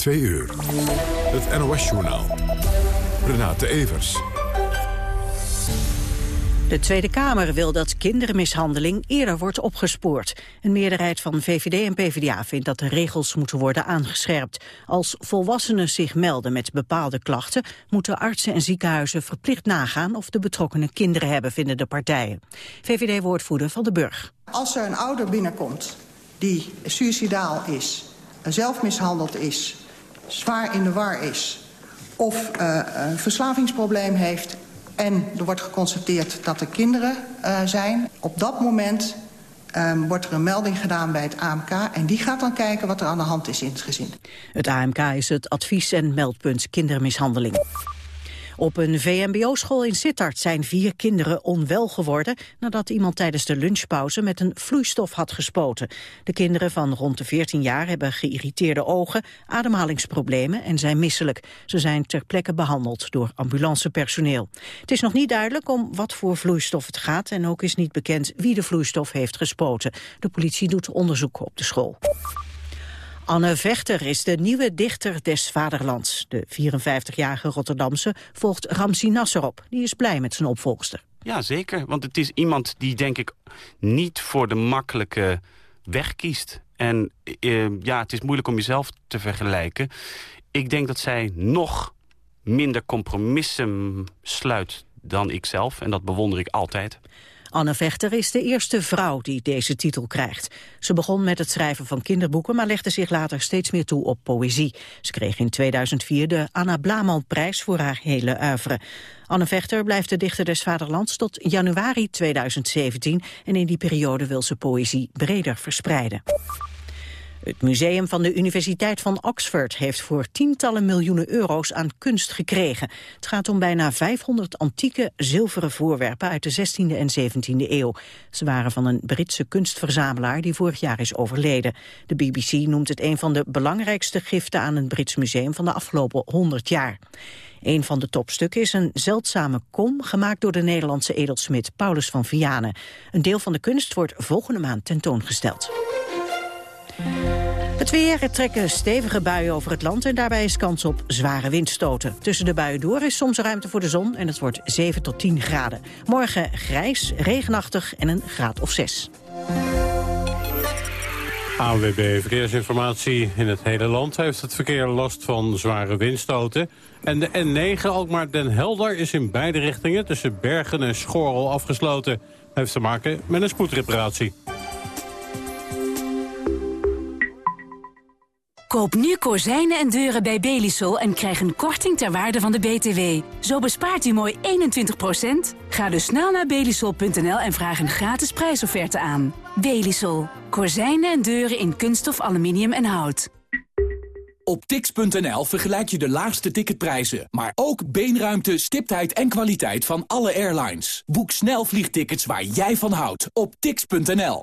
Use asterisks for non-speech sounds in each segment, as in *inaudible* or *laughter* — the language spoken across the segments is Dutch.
2 uur. Het NOS-journaal. Renate Evers. De Tweede Kamer wil dat kindermishandeling eerder wordt opgespoord. Een meerderheid van VVD en PvdA vindt dat de regels moeten worden aangescherpt. Als volwassenen zich melden met bepaalde klachten... moeten artsen en ziekenhuizen verplicht nagaan of de betrokkenen kinderen hebben, vinden de partijen. VVD-woordvoerder Van de Burg. Als er een ouder binnenkomt die suicidaal is, zelfmishandeld is, zwaar in de war is... of uh, een verslavingsprobleem heeft en er wordt geconstateerd dat er kinderen uh, zijn... op dat moment um, wordt er een melding gedaan bij het AMK... en die gaat dan kijken wat er aan de hand is in het gezin. Het AMK is het advies- en meldpunt kindermishandeling. Op een VMBO-school in Sittard zijn vier kinderen onwel geworden... nadat iemand tijdens de lunchpauze met een vloeistof had gespoten. De kinderen van rond de 14 jaar hebben geïrriteerde ogen, ademhalingsproblemen en zijn misselijk. Ze zijn ter plekke behandeld door ambulancepersoneel. Het is nog niet duidelijk om wat voor vloeistof het gaat... en ook is niet bekend wie de vloeistof heeft gespoten. De politie doet onderzoek op de school. Anne Vechter is de nieuwe dichter des vaderlands. De 54-jarige Rotterdamse volgt Ramsi Nasser op. Die is blij met zijn opvolgster. Ja, zeker. Want het is iemand die, denk ik, niet voor de makkelijke weg kiest. En eh, ja, het is moeilijk om jezelf te vergelijken. Ik denk dat zij nog minder compromissen sluit dan ikzelf. En dat bewonder ik altijd. Anne Vechter is de eerste vrouw die deze titel krijgt. Ze begon met het schrijven van kinderboeken, maar legde zich later steeds meer toe op poëzie. Ze kreeg in 2004 de Anna Blaman-prijs voor haar hele oeuvre. Anne Vechter blijft de dichter des vaderlands tot januari 2017 en in die periode wil ze poëzie breder verspreiden. Het museum van de Universiteit van Oxford heeft voor tientallen miljoenen euro's aan kunst gekregen. Het gaat om bijna 500 antieke zilveren voorwerpen uit de 16e en 17e eeuw. Ze waren van een Britse kunstverzamelaar die vorig jaar is overleden. De BBC noemt het een van de belangrijkste giften aan een Brits museum van de afgelopen 100 jaar. Een van de topstukken is een zeldzame kom gemaakt door de Nederlandse edelsmid Paulus van Vianen. Een deel van de kunst wordt volgende maand tentoongesteld. Het weer, er trekken stevige buien over het land en daarbij is kans op zware windstoten. Tussen de buien door is soms ruimte voor de zon en het wordt 7 tot 10 graden. Morgen grijs, regenachtig en een graad of 6. ANWB Verkeersinformatie. In het hele land heeft het verkeer last van zware windstoten. En de N9 Alkmaar-Den Helder is in beide richtingen tussen Bergen en Schorrel afgesloten. Heeft te maken met een spoedreparatie. Koop nu kozijnen en deuren bij Belisol en krijg een korting ter waarde van de BTW. Zo bespaart u mooi 21%. Ga dus snel naar belisol.nl en vraag een gratis prijsofferte aan. Belisol. Kozijnen en deuren in kunststof, aluminium en hout. Op tix.nl vergelijk je de laagste ticketprijzen, maar ook beenruimte, stiptheid en kwaliteit van alle airlines. Boek snel vliegtickets waar jij van houdt op tix.nl.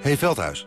Hey Veldhuis.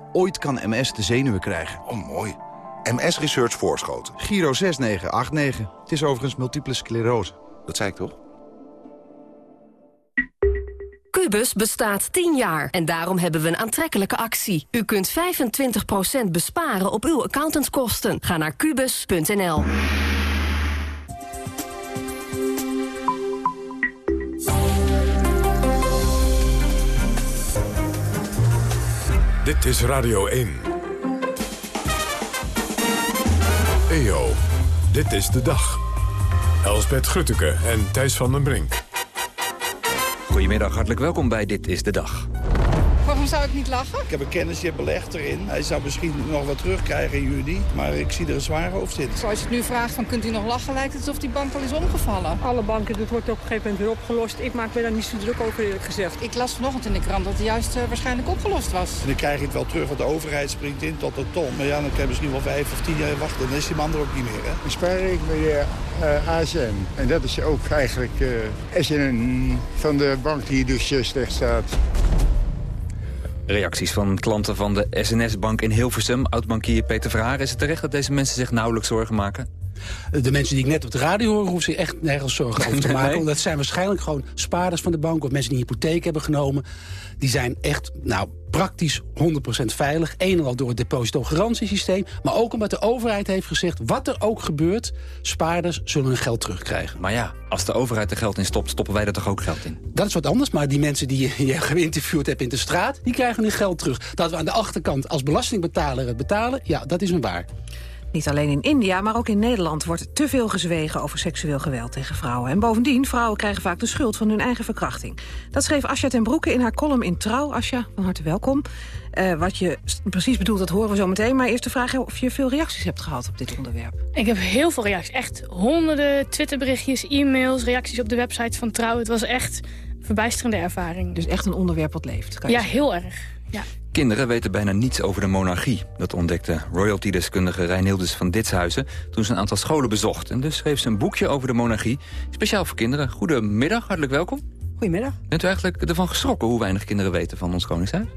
Ooit kan MS de zenuwen krijgen. Oh, mooi. MS Research Voorschoten. Giro 6989. Het is overigens multiple sclerose. Dat zei ik toch? Cubus bestaat 10 jaar en daarom hebben we een aantrekkelijke actie. U kunt 25% besparen op uw accountantskosten. Ga naar kubus.nl. Dit is Radio 1. EO, dit is de dag. Elsbeth Grutteke en Thijs van den Brink. Goedemiddag, hartelijk welkom bij Dit is de Dag. Waarom zou ik niet lachen? Ik heb een kennis die belegd erin. Hij zou misschien nog wat terugkrijgen in juni. Maar ik zie er een zware hoofd in. Zoals je het nu vraagt, van, kunt u nog lachen? Lijkt het alsof die bank al is omgevallen. Alle banken, dat wordt op een gegeven moment weer opgelost. Ik maak me daar niet zo druk over eerlijk gezegd. Ik las vanochtend in de krant dat het juist uh, waarschijnlijk opgelost was. En dan krijg je het wel terug, want de overheid springt in tot de ton. Maar ja, dan kan je misschien wel vijf of tien jaar wachten. Dan is die man er ook niet meer. Hè? Ik spaar ik bij uh, ASM. En dat is ook eigenlijk uh, SN van de bank die dus slecht staat. Reacties van klanten van de SNS-bank in Hilversum. Oud-bankier Peter Verhaar. Is het terecht dat deze mensen zich nauwelijks zorgen maken? De mensen die ik net op de radio hoor, hoeven zich echt nergens zorgen over te *laughs* maken. Dat zijn waarschijnlijk gewoon spaarders van de bank... of mensen die een hypotheek hebben genomen. Die zijn echt nou, praktisch 100% veilig. En al door het depositogarantiesysteem. Maar ook omdat de overheid heeft gezegd... wat er ook gebeurt, spaarders zullen hun geld terugkrijgen. Maar ja, als de overheid er geld in stopt... stoppen wij er toch ook geld in? Dat is wat anders. Maar die mensen die je *laughs* geïnterviewd hebt in de straat... die krijgen hun geld terug. Dat we aan de achterkant als belastingbetaler het betalen... ja, dat is een waar. Niet alleen in India, maar ook in Nederland wordt te veel gezwegen over seksueel geweld tegen vrouwen. En bovendien, vrouwen krijgen vaak de schuld van hun eigen verkrachting. Dat schreef Asja ten Broeke in haar column in Trouw. Asja, van harte welkom. Uh, wat je precies bedoelt, dat horen we zo meteen. Maar eerst de vraag of je veel reacties hebt gehad op dit onderwerp. Ik heb heel veel reacties. Echt honderden Twitterberichtjes, e-mails, reacties op de website van Trouw. Het was echt een verbijsterende ervaring. Dus echt een onderwerp wat leeft? Kan je ja, heel erg. Ja. Kinderen weten bijna niets over de monarchie. Dat ontdekte royalty-deskundige van Ditshuizen... toen ze een aantal scholen bezocht. En dus schreef ze een boekje over de monarchie. Speciaal voor kinderen. Goedemiddag, hartelijk welkom. Goedemiddag. Bent u eigenlijk ervan geschrokken hoe weinig kinderen weten van ons Koningshuis?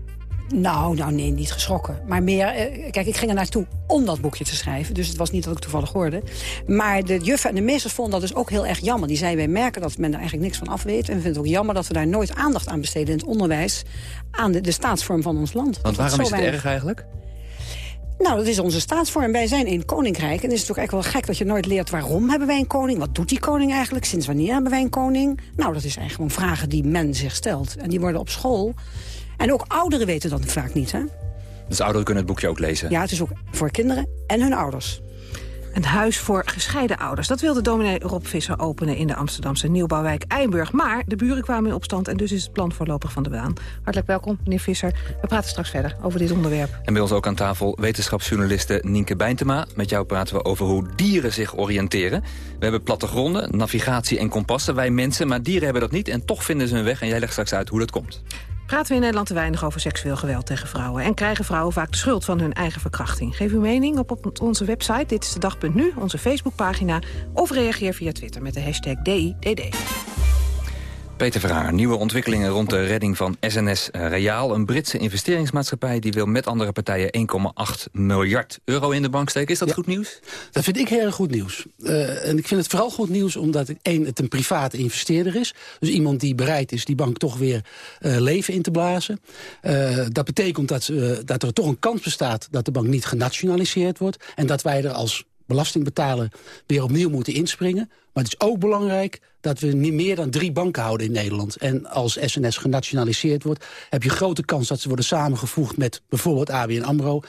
Nou, nou nee, niet geschrokken. Maar meer, eh, kijk, ik ging er naartoe om dat boekje te schrijven. Dus het was niet dat ik toevallig hoorde. Maar de juffen en de meesters vonden dat dus ook heel erg jammer. Die zeiden, wij merken dat men er eigenlijk niks van af weet. En we vinden het ook jammer dat we daar nooit aandacht aan besteden in het onderwijs. Aan de, de staatsvorm van ons land. Want waarom is het erg eigenlijk? Nou, dat is onze staatsvorm. Wij zijn één koninkrijk. En het is toch eigenlijk wel gek dat je nooit leert waarom hebben wij een koning? Wat doet die koning eigenlijk? Sinds wanneer hebben wij een koning? Nou, dat is eigenlijk gewoon vragen die men zich stelt. En die worden op school en ook ouderen weten dat vaak niet, hè? Dus ouderen kunnen het boekje ook lezen? Ja, het is ook voor kinderen en hun ouders. Een huis voor gescheiden ouders. Dat wilde dominee Rob Visser openen in de Amsterdamse nieuwbouwwijk Eiburg. Maar de buren kwamen in opstand en dus is het plan voorlopig van de baan. Hartelijk welkom, meneer Visser. We praten straks verder over dit onderwerp. En bij ons ook aan tafel wetenschapsjournaliste Nienke Bijntema. Met jou praten we over hoe dieren zich oriënteren. We hebben plattegronden, navigatie en kompassen. Wij mensen, maar dieren hebben dat niet en toch vinden ze hun weg. En jij legt straks uit hoe dat komt. Praten we in Nederland te weinig over seksueel geweld tegen vrouwen... en krijgen vrouwen vaak de schuld van hun eigen verkrachting. Geef uw mening op, onze website, dit is de dag.nu, onze Facebookpagina... of reageer via Twitter met de hashtag DIDD. Peter Verhaar, nieuwe ontwikkelingen rond de redding van SNS Reaal. Een Britse investeringsmaatschappij die wil met andere partijen 1,8 miljard euro in de bank steken. Is dat goed nieuws? Dat vind ik heel erg goed nieuws. Uh, en ik vind het vooral goed nieuws omdat het, één, het een private investeerder is. Dus iemand die bereid is die bank toch weer uh, leven in te blazen. Uh, dat betekent dat, dat er toch een kans bestaat dat de bank niet genationaliseerd wordt. En dat wij er als belastingbetaler weer opnieuw moeten inspringen. Maar het is ook belangrijk dat we niet meer dan drie banken houden in Nederland. En als SNS genationaliseerd wordt... heb je grote kans dat ze worden samengevoegd met bijvoorbeeld ABN AMRO.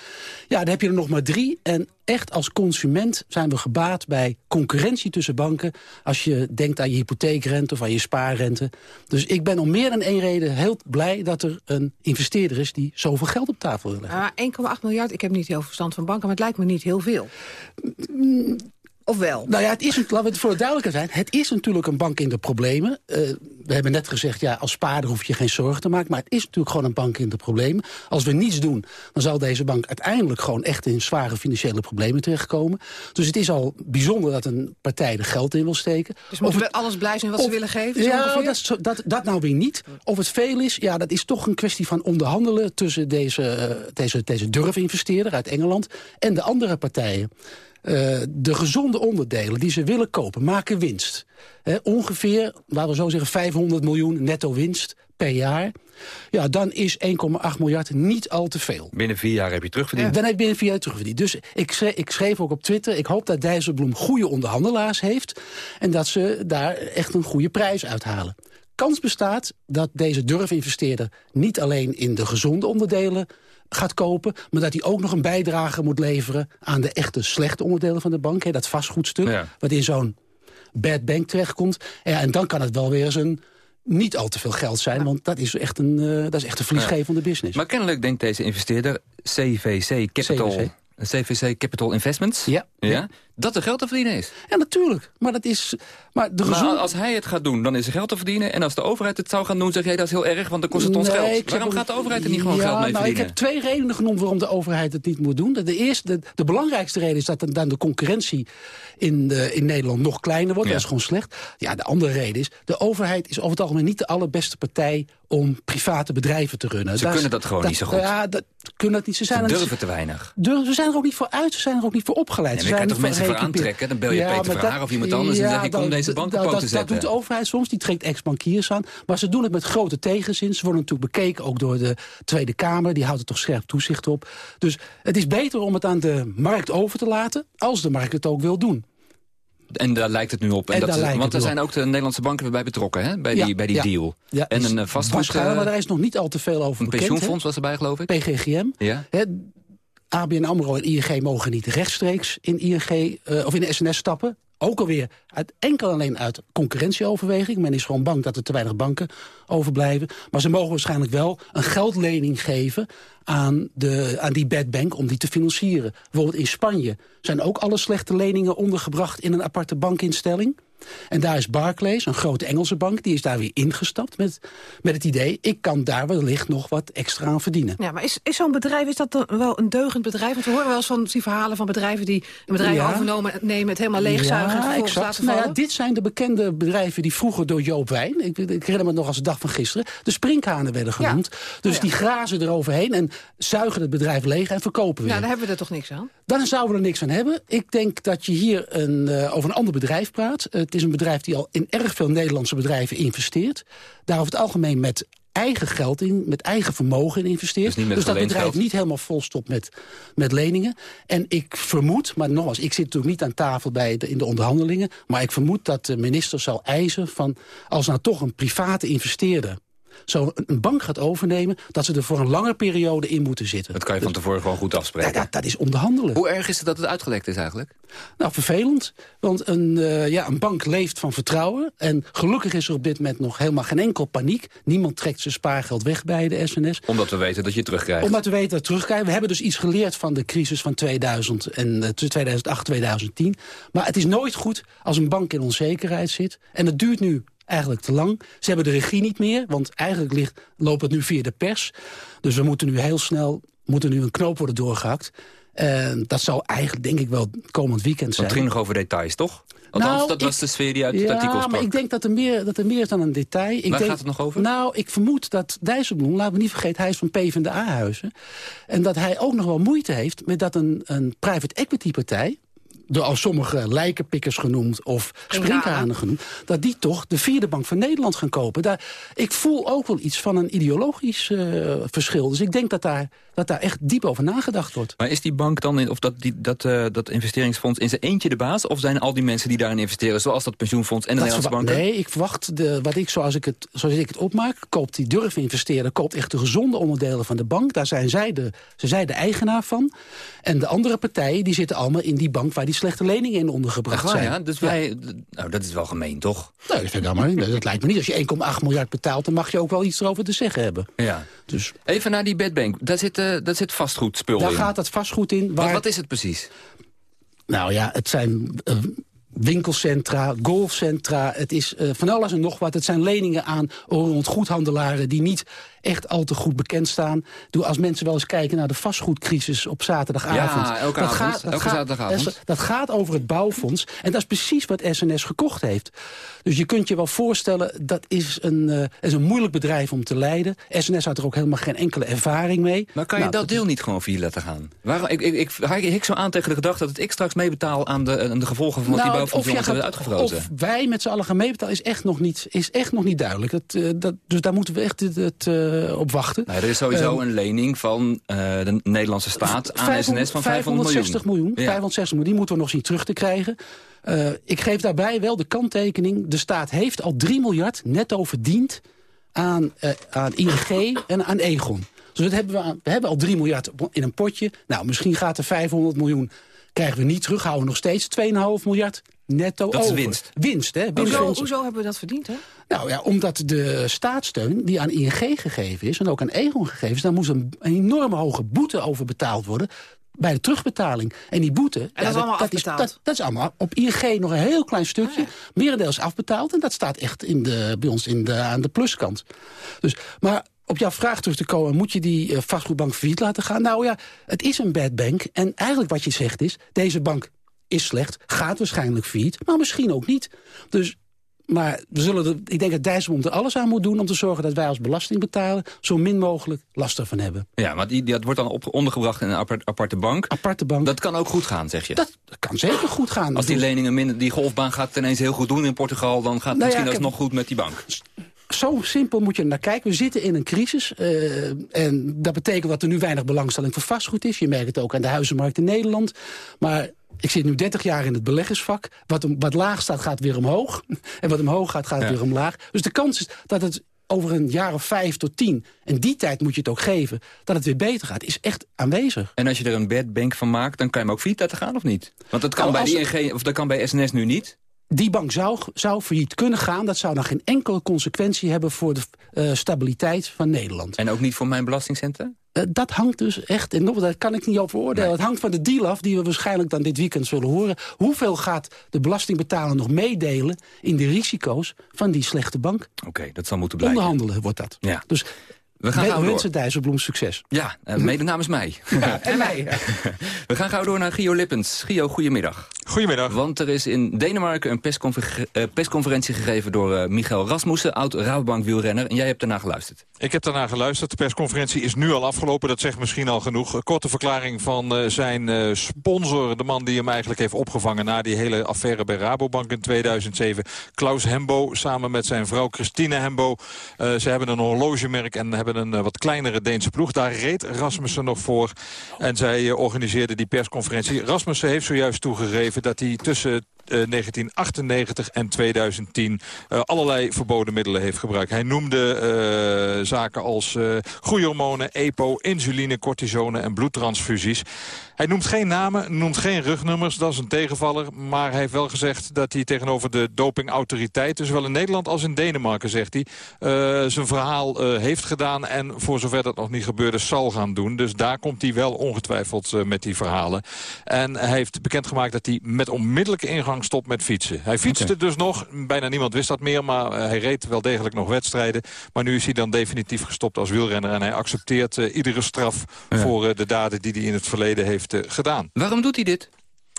Ja, dan heb je er nog maar drie. En echt als consument zijn we gebaat bij concurrentie tussen banken... als je denkt aan je hypotheekrente of aan je spaarrente. Dus ik ben om meer dan één reden heel blij dat er een investeerder is... die zoveel geld op tafel wil leggen. 1,8 miljard, ik heb niet heel veel verstand van banken... maar het lijkt me niet heel veel. Of wel? Nou ja, het is, laten we het voor de duidelijkheid zijn. Het is natuurlijk een bank in de problemen. Uh, we hebben net gezegd, ja, als spaarder hoef je geen zorgen te maken. Maar het is natuurlijk gewoon een bank in de problemen. Als we niets doen, dan zal deze bank uiteindelijk gewoon echt in zware financiële problemen terechtkomen. Dus het is al bijzonder dat een partij er geld in wil steken. Dus moeten we alles blij zijn wat ze willen geven? Ja, dat, dat, dat, nou weer niet. Of het veel is, ja, dat is toch een kwestie van onderhandelen tussen deze, uh, deze, deze durfinvesteerder uit Engeland en de andere partijen. Uh, de gezonde onderdelen die ze willen kopen, maken winst. He, ongeveer, laten we zo zeggen, 500 miljoen netto winst per jaar. Ja, dan is 1,8 miljard niet al te veel. Binnen vier jaar heb je terugverdiend. dan heb je binnen vier jaar terugverdiend. Dus ik schreef, ik schreef ook op Twitter... ik hoop dat Dijsselbloem goede onderhandelaars heeft... en dat ze daar echt een goede prijs uithalen. Kans bestaat dat deze durfinvesteerder niet alleen in de gezonde onderdelen gaat kopen... maar dat hij ook nog een bijdrage moet leveren aan de echte slechte onderdelen van de bank. Hè, dat vastgoedstuk, wat in zo'n bad bank terechtkomt. Ja, en dan kan het wel weer eens een niet al te veel geld zijn, want dat is echt een, uh, dat is echt een verliesgevende business. Maar kennelijk denkt deze investeerder CVC Capital... CVC. CVC Capital Investments. Ja. ja. Dat er geld te verdienen is. Ja, natuurlijk. Maar, dat is, maar, de gezond... maar als hij het gaat doen, dan is er geld te verdienen. En als de overheid het zou gaan doen, zeg jij dat is heel erg, want dan kost het ons geld. Waarom gaat de overheid er niet gewoon geld mee nou, verdienen? Ik heb twee redenen genoemd waarom de overheid het niet moet doen. De, eerste, de, de belangrijkste reden is dat dan de concurrentie in, de, in Nederland nog kleiner wordt. Dat is gewoon slecht. Ja, de andere reden is, de overheid is over het algemeen niet de allerbeste partij om private bedrijven te runnen. Ze kunnen dat gewoon niet zo goed. Ja, dat kunnen dat niet. Ze, zijn ze durven te weinig. Durven, ze zijn er ook niet voor uit, ze zijn er ook niet voor opgeleid. Nee, kan toch mensen voor aantrekken? Dan bel je ja, Peter Verhaar of iemand anders en zeg ik kom deze bank op te zetten. Dat doet de overheid soms, die trekt ex-bankiers aan. Maar ze doen het met grote tegenzin. Ze worden natuurlijk bekeken ook door de Tweede Kamer. Die houdt er toch scherp toezicht op. Dus het is beter om het aan de markt over te laten... als de markt het ook wil doen. En daar lijkt het nu op. En, dat, want er zijn ook de Nederlandse banken bij betrokken, hè? Bij die, bij die deal. Ja, en een uh, vastgoed... maar daar is nog niet al te veel over Een pensioenfonds was erbij, geloof ik? PGGM. Ja. ABN AMRO en ING mogen niet rechtstreeks in ING uh, of in de SNS stappen. Ook alweer uit, enkel alleen uit concurrentieoverweging. Men is gewoon bang dat er te weinig banken overblijven. Maar ze mogen waarschijnlijk wel een geldlening geven aan, de, aan die bad bank om die te financieren. Bijvoorbeeld in Spanje zijn ook alle slechte leningen ondergebracht in een aparte bankinstelling. En daar is Barclays, een grote Engelse bank, die is daar weer ingestapt met, met het idee... ik kan daar wellicht nog wat extra aan verdienen. Ja, maar is, is zo'n bedrijf, is dat dan wel een deugend bedrijf? Want we horen wel eens van die verhalen van bedrijven die een bedrijf ja. overnomen... nemen, het helemaal leegzuigen ja, exact. Nou ja, dit zijn de bekende bedrijven die vroeger door Joop Wijn... ik, ik herinner me nog als de dag van gisteren... de sprinkhanen werden genoemd. Dus oh die grazen eroverheen en zuigen het bedrijf leeg en verkopen weer. Ja, dan hebben we er toch niks aan? Dan zouden we er niks aan hebben. Ik denk dat je hier een, uh, over een ander bedrijf praat. Het is een bedrijf die al in erg veel Nederlandse bedrijven investeert. Daar over het algemeen met eigen geld in, met eigen vermogen in investeert. Dus, dus dat bedrijf niet helemaal volstopt met, met leningen. En ik vermoed, maar nogmaals, ik zit natuurlijk niet aan tafel bij de, in de onderhandelingen... maar ik vermoed dat de minister zal eisen van... als nou toch een private investeerder zo een bank gaat overnemen... dat ze er voor een lange periode in moeten zitten. Dat kan je van tevoren gewoon goed afspreken. Ja, dat, dat, is onderhandelen. Hoe erg is het dat het uitgelekt is eigenlijk? Nou, vervelend. Want een, uh, ja, een bank leeft van vertrouwen. En gelukkig is er op dit moment nog helemaal geen enkel paniek. Niemand trekt zijn spaargeld weg bij de SNS. Omdat we weten dat je het terugkrijgt. Omdat we weten dat we terugkrijgen. We hebben dus iets geleerd van de crisis van 2000 en, uh, 2008, 2010. Maar het is nooit goed als een bank in onzekerheid zit. En het duurt nu eigenlijk te lang. Ze hebben de regie niet meer, want eigenlijk ligt, loopt het nu via de pers. Dus we moeten nu heel snel moeten nu een knoop worden doorgehakt. En dat zou eigenlijk, denk ik wel, komend weekend zijn. het ging nog over details, toch? Althans, nou, dat was de sfeer die uit het artikel sprak. maar ik denk dat er meer, dat er meer is dan een detail. Ik Waar denk, gaat het nog over? Nou, ik vermoed dat Dijsselbloem, laten we niet vergeten... hij is van PvdA-huizen. En dat hij ook nog wel moeite heeft met dat een, een private equity partij door al sommige lijkenpikkers genoemd of sprinkhanen genoemd... dat die toch de vierde bank van Nederland gaan kopen. Daar, ik voel ook wel iets van een ideologisch uh, verschil. Dus ik denk dat daar, dat daar echt diep over nagedacht wordt. Maar is die bank dan, in, of dat, die, dat, uh, dat investeringsfonds in zijn eentje de baas... of zijn al die mensen die daarin investeren, zoals dat pensioenfonds en de Nederlandse banken? Nee, ik verwacht, de, wat ik, zoals, ik het, zoals ik het opmaak... koopt die durf investeren, koopt echt de gezonde onderdelen van de bank. Daar zijn zij de, ze zij de eigenaar van. En de andere partijen die zitten allemaal in die bank... waar die slechte leningen in ondergebracht waar, zijn. Ja? Dus wij, nou, dat is wel gemeen, toch? Nee, dat, vind ik maar, dat lijkt me niet. Als je 1,8 miljard betaalt, dan mag je ook wel iets erover te zeggen hebben. Ja. Dus. Even naar die bedbank. Daar zit, uh, daar zit vastgoedspul daar in. Daar gaat dat vastgoed in. Waar... Wat, wat is het precies? Nou ja, het zijn... Uh, winkelcentra, golfcentra. Het is uh, van alles en nog wat. Het zijn leningen aan rond goedhandelaren die niet echt al te goed bekend staan. Doe als mensen wel eens kijken naar de vastgoedcrisis op zaterdagavond. Ja, elke dat avond, gaat, dat elke gaat, zaterdagavond. Dat gaat over het bouwfonds. En dat is precies wat SNS gekocht heeft. Dus je kunt je wel voorstellen, dat is een, uh, is een moeilijk bedrijf om te leiden. SNS had er ook helemaal geen enkele ervaring mee. Maar kan je nou, dat deel niet gewoon via laten gaan? Waarom, ik, ik, ik, ik zo aan tegen de gedachte dat ik straks meebetaal aan de, aan de gevolgen van wat nou, die bouwfonds jongens hebben uitgevroten. Of wij met z'n allen gaan meebetalen is echt nog niet, is echt nog niet duidelijk. Dat, uh, dat, dus daar moeten we echt het, het uh, op wachten. Nou, er is sowieso um, een lening van uh, de Nederlandse staat aan 500, SNS van 560 miljoen. Ja. 560 miljoen, die moeten we nog zien terug te krijgen. Uh, ik geef daarbij wel de kanttekening. De staat heeft al 3 miljard netto verdiend aan, aan ING en aan Egon. Dus dat hebben we, aan, we hebben al 3 miljard in een potje. Nou, misschien gaat er 500 miljoen krijgen we niet terug, houden we nog steeds 2,5 miljard netto Dat is over. winst. Winst, hè? Hoezo, hoezo hebben we dat verdiend, hè? Nou ja, omdat de staatssteun die aan ING gegeven is... en ook aan Egon gegeven is... daar moest een, een enorme hoge boete over betaald worden bij de terugbetaling. En die boete... En dat is allemaal is, afbetaald? dat, dat is allemaal op ING nog een heel klein stukje. Oh Merendeel is afbetaald. En dat staat echt in de, bij ons in de, aan de pluskant. Dus, maar op jouw vraag terug te komen... moet je die eh, vastgoedbank failliet laten gaan? Nou ja, het is een bad bank. En eigenlijk wat je zegt is... deze bank is slecht, gaat waarschijnlijk failliet... maar misschien ook niet. Dus maar we zullen er, ik denk dat Dijsselbloem er alles aan moet doen... om te zorgen dat wij als belastingbetaler zo min mogelijk last ervan hebben. Ja, want die, dat wordt dan op, ondergebracht in een apart, aparte bank. Aparte bank. Dat kan ook goed gaan, zeg je. Dat, dat kan zeker goed gaan. Als die leningen minder, die golfbaan gaat ineens heel goed doen in Portugal... dan gaat het Nou ja, misschien heb- alsnog goed met die bank. Zo simpel moet je er naar kijken. We zitten in een crisis. eh, en dat betekent dat er nu weinig belangstelling voor vastgoed is. Je merkt het ook aan de huizenmarkt in Nederland. Maar ik zit nu 30 jaar in het beleggersvak. Wat, om- wat laag staat, gaat weer omhoog. *laughs* En wat omhoog gaat, gaat Ja. weer omlaag. Dus de kans is dat het over een jaar of vijf tot tien... en die tijd moet je het ook geven, dat het weer beter gaat, is echt aanwezig. En als je er een bad bank van maakt, dan kan je hem ook failliet laten gaan of niet? Want dat kan, Nou, bij ING, of dat kan bij SNS nu niet. Die bank zou, zou failliet kunnen gaan. Dat zou dan geen enkele consequentie hebben voor de eh, stabiliteit van Nederland. En ook niet voor mijn belastingcenten? Eh, dat hangt dus echt, en daar kan ik niet over oordelen. Het hangt van de deal af die we waarschijnlijk dan dit weekend zullen horen. Hoeveel gaat de belastingbetaler nog meedelen in de risico's van die slechte bank? Oké, dat zal moeten blijken. Onderhandelen wordt dat. Ja. Dus We gaan gauw door. Dijsselbloem succes. Ja, eh, *laughs* mede namens mij. *laughs* *laughs* en mij. We gaan gauw door naar Gio Lippens. Gio, goedemiddag. Goedemiddag. Want er is in Denemarken een persconfer- eh, persconferentie gegeven door eh, Michael Rasmussen, oud-Rabobank-wielrenner. En jij hebt daarna geluisterd. Ik heb daarna geluisterd. De persconferentie is nu al afgelopen. Dat zegt misschien al genoeg. Een korte verklaring van eh, zijn eh, sponsor. De man die hem eigenlijk heeft opgevangen na die hele affaire bij Rabobank in 2007. Klaus Hembo samen met zijn vrouw Christine Hembo. Eh, ze hebben een horlogemerk en hebben een eh, wat kleinere Deense ploeg. Daar reed Rasmussen nog voor. En zij eh, organiseerde die persconferentie. Rasmussen heeft zojuist toegegeven dat hij tussen eh, 1998 en 2010 eh, allerlei verboden middelen heeft gebruikt. Hij noemde eh, zaken als eh groeihormonen, EPO, insuline, cortisone en bloedtransfusies. Hij noemt geen namen, noemt geen rugnummers, dat is een tegenvaller. Maar hij heeft wel gezegd dat hij tegenover de dopingautoriteiten... zowel in Nederland als in Denemarken, zegt hij... eh, zijn verhaal eh, heeft gedaan en voor zover dat nog niet gebeurde... zal gaan doen. Dus daar komt hij wel ongetwijfeld eh, met die verhalen. En hij heeft bekendgemaakt dat hij met onmiddellijke ingang stopt met fietsen. Hij fietste dus nog, bijna niemand wist dat meer... maar hij reed wel degelijk nog wedstrijden. Maar nu is hij dan definitief gestopt als wielrenner... en hij accepteert iedere straf voor de daden die hij in het verleden heeft eh, gedaan. Waarom doet hij dit?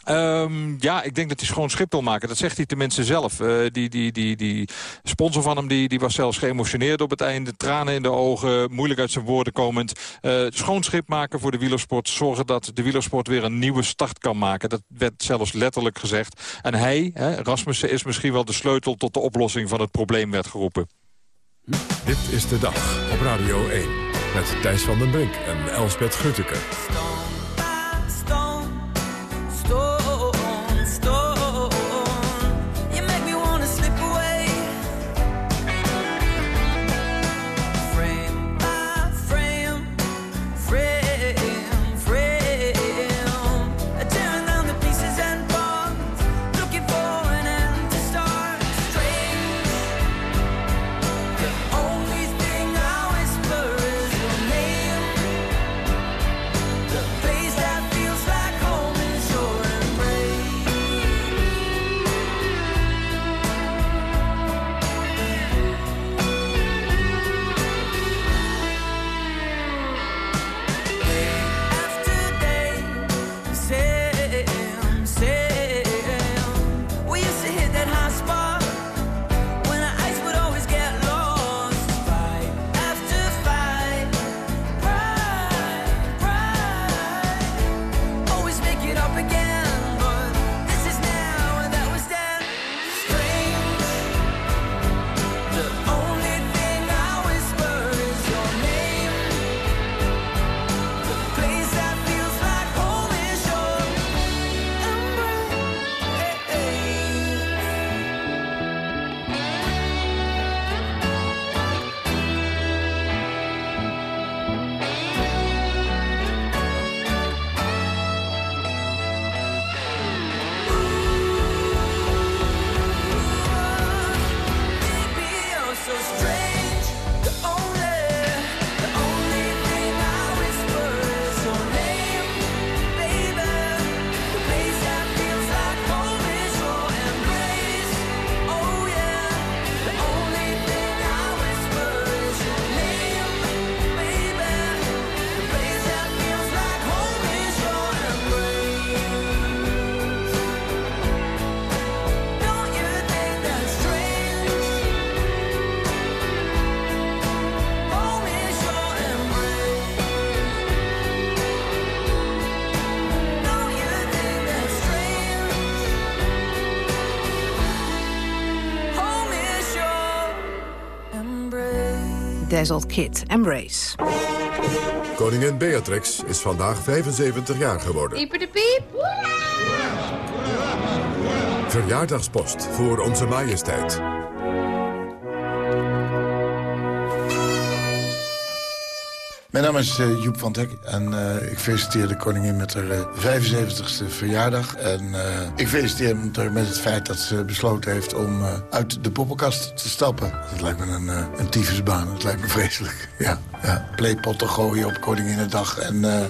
Ehm, ja, ik denk dat hij schoon schip wil maken. Dat zegt hij tenminste zelf. Eh, die, die, die, die sponsor van hem die, die was zelfs geëmotioneerd op het einde. Tranen in de ogen, moeilijk uit zijn woorden komend. Eh, schoon schip maken voor de wielersport. Zorgen dat de wielersport weer een nieuwe start kan maken. Dat werd zelfs letterlijk gezegd. En hij, hè, Rasmussen, is misschien wel de sleutel tot de oplossing van het probleem, werd geroepen. Dit is de dag op Radio 1. Met Thijs van den Brink en Elsbeth Grutteke. Dazzled Kid, Embrace. Koningin Beatrix is vandaag 75 jaar geworden. Pieper de piep. Verjaardagspost voor onze majesteit. Mijn naam is eh, Joep van Dek en eh, ik feliciteer de koningin met haar eh, 75ste verjaardag. En eh, ik feliciteer haar met het feit dat ze besloten heeft om eh, uit de poppenkast te stappen. Dat lijkt me een, eh een tyfusbaan, dat lijkt me vreselijk. *laughs* Ja, ja. Playpotten gooien op Koninginnedag en eh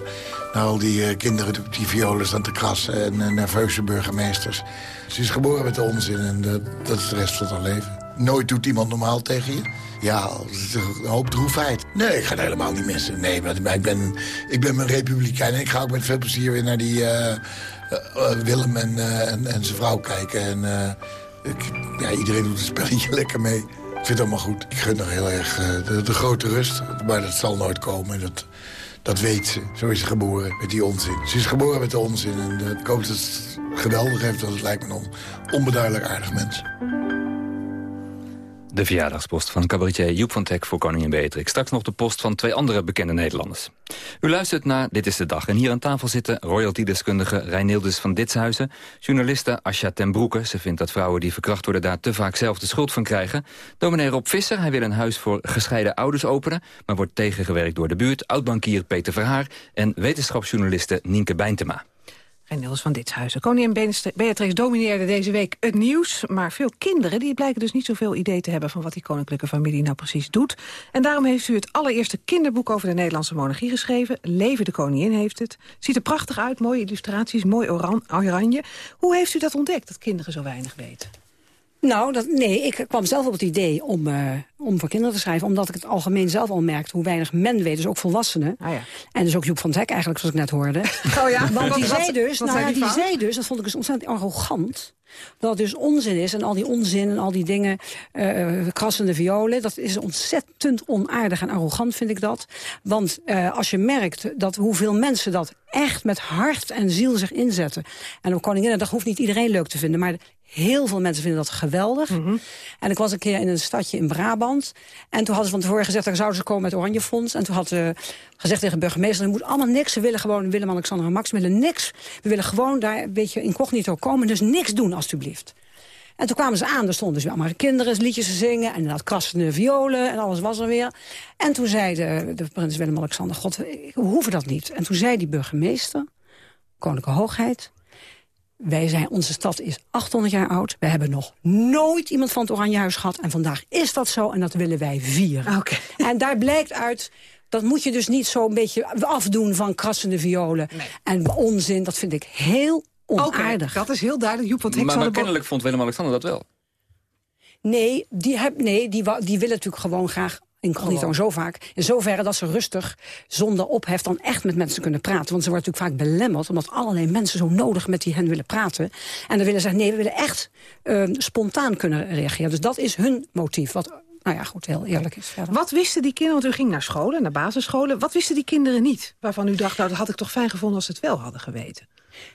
naar al die eh, kinderen die violen staan te krassen en eh, nerveuze burgemeesters. Ze is geboren met de onzin en dat is de rest van haar leven. Nooit doet iemand normaal tegen je. Ja, een hoop droefheid. Nee, ik ga het helemaal niet missen. Nee, maar ik ben, ik ben een republikein en ik ga ook met veel plezier weer naar die eh, eh, eh, Willem en, en, zijn vrouw kijken. En ik, ja, iedereen doet het spelletje *laughs* lekker mee. Ik vind het allemaal goed. Ik gun er heel erg de, grote rust. Maar dat zal nooit komen. Dat, dat weet ze. Zo is ze geboren, met die onzin. Ze is geboren met de onzin. En ik hoop dat het geweldig heeft, het lijkt me een onbeduidelijk aardig mens. De verjaardagspost van cabaretier Joep van Teck voor koningin Beatrix. Straks nog de post van twee andere bekende Nederlanders. U luistert naar Dit is de Dag. En hier aan tafel zitten royalty-deskundige van Ditshuizen... journaliste Asja ten Broeke. Ze vindt dat vrouwen die verkracht worden daar te vaak zelf de schuld van krijgen. Dominee Rob Visser, hij wil een huis voor gescheiden ouders openen... maar wordt tegengewerkt door de buurt. Oudbankier Peter Verhaar en wetenschapsjournaliste Nienke Bijntema. Niels van Ditshuizen. Koningin Beatrix- domineerde deze week het nieuws. Maar veel kinderen die blijken dus niet zoveel idee te hebben... van wat die koninklijke familie nou precies doet. En daarom heeft u het allereerste kinderboek over de Nederlandse monarchie geschreven. Leven de koningin heeft het. Ziet er prachtig uit, mooie illustraties, mooi oran oranje. Hoe heeft u dat ontdekt, dat kinderen zo weinig weten? Nou, dat, nee, ik kwam zelf op het idee om, eh, om voor kinderen te schrijven... omdat ik het algemeen zelf al merkte hoe weinig men weet, dus ook volwassenen. Ah, ja. En dus ook Joep van het Hek eigenlijk, zoals ik net hoorde. *laughs* Oh ja? Want die zei dus, nou zei die zei dus, dat vond ik dus ontzettend arrogant... dat het dus onzin is en al die onzin en al die dingen, eh krassende violen... dat is ontzettend onaardig en arrogant, vind ik dat. Want eh, als je merkt dat hoeveel mensen dat echt met hart en ziel zich inzetten... en op Koninginnedag hoeft niet iedereen leuk te vinden... maar heel veel mensen vinden dat geweldig. En ik was een keer in een stadje in Brabant... en toen hadden ze van tevoren gezegd... dat zouden ze komen met Oranje Fonds. En toen had ze gezegd tegen de burgemeester... er moet allemaal niks, ze willen gewoon Willem, Alexander en Max... willen niks, we willen gewoon daar een beetje incognito komen... dus niks doen, alstublieft. En toen kwamen ze aan, er stonden dus weer allemaal kinderen liedjes te zingen... en inderdaad krassende violen en alles was er weer. En toen zei de, de prins Willem-Alexander... God, we hoeven dat niet. En toen zei die burgemeester, koninklijke hoogheid... Wij zijn, onze stad is 800 jaar oud. We hebben nog nooit iemand van het Oranjehuis gehad. En vandaag is dat zo en dat willen wij vieren. *laughs* En daar blijkt uit... Dat moet je dus niet zo een beetje afdoen van krassende violen. En onzin, dat vind ik heel onaardig. dat is heel duidelijk. Joep van het Hek Maar, maar kennelijk vond Willem-Alexander dat wel. Nee, die, heb, nee die, die willen natuurlijk gewoon graag incognito Gewoon. zo vaak. In zoverre dat ze rustig, zonder ophef, dan echt met mensen kunnen praten. Want ze worden natuurlijk vaak belemmerd, omdat allerlei mensen zo nodig met die hen willen praten. En dan willen ze zeggen, nee, we willen echt eh, spontaan kunnen reageren. Dus dat is hun motief, wat, nou ja, goed, heel eerlijk is verder. Wat wisten die kinderen, want u ging naar scholen, naar basisscholen... wat wisten die kinderen niet? Waarvan u dacht, nou, dat had ik toch fijn gevonden als ze het wel hadden geweten.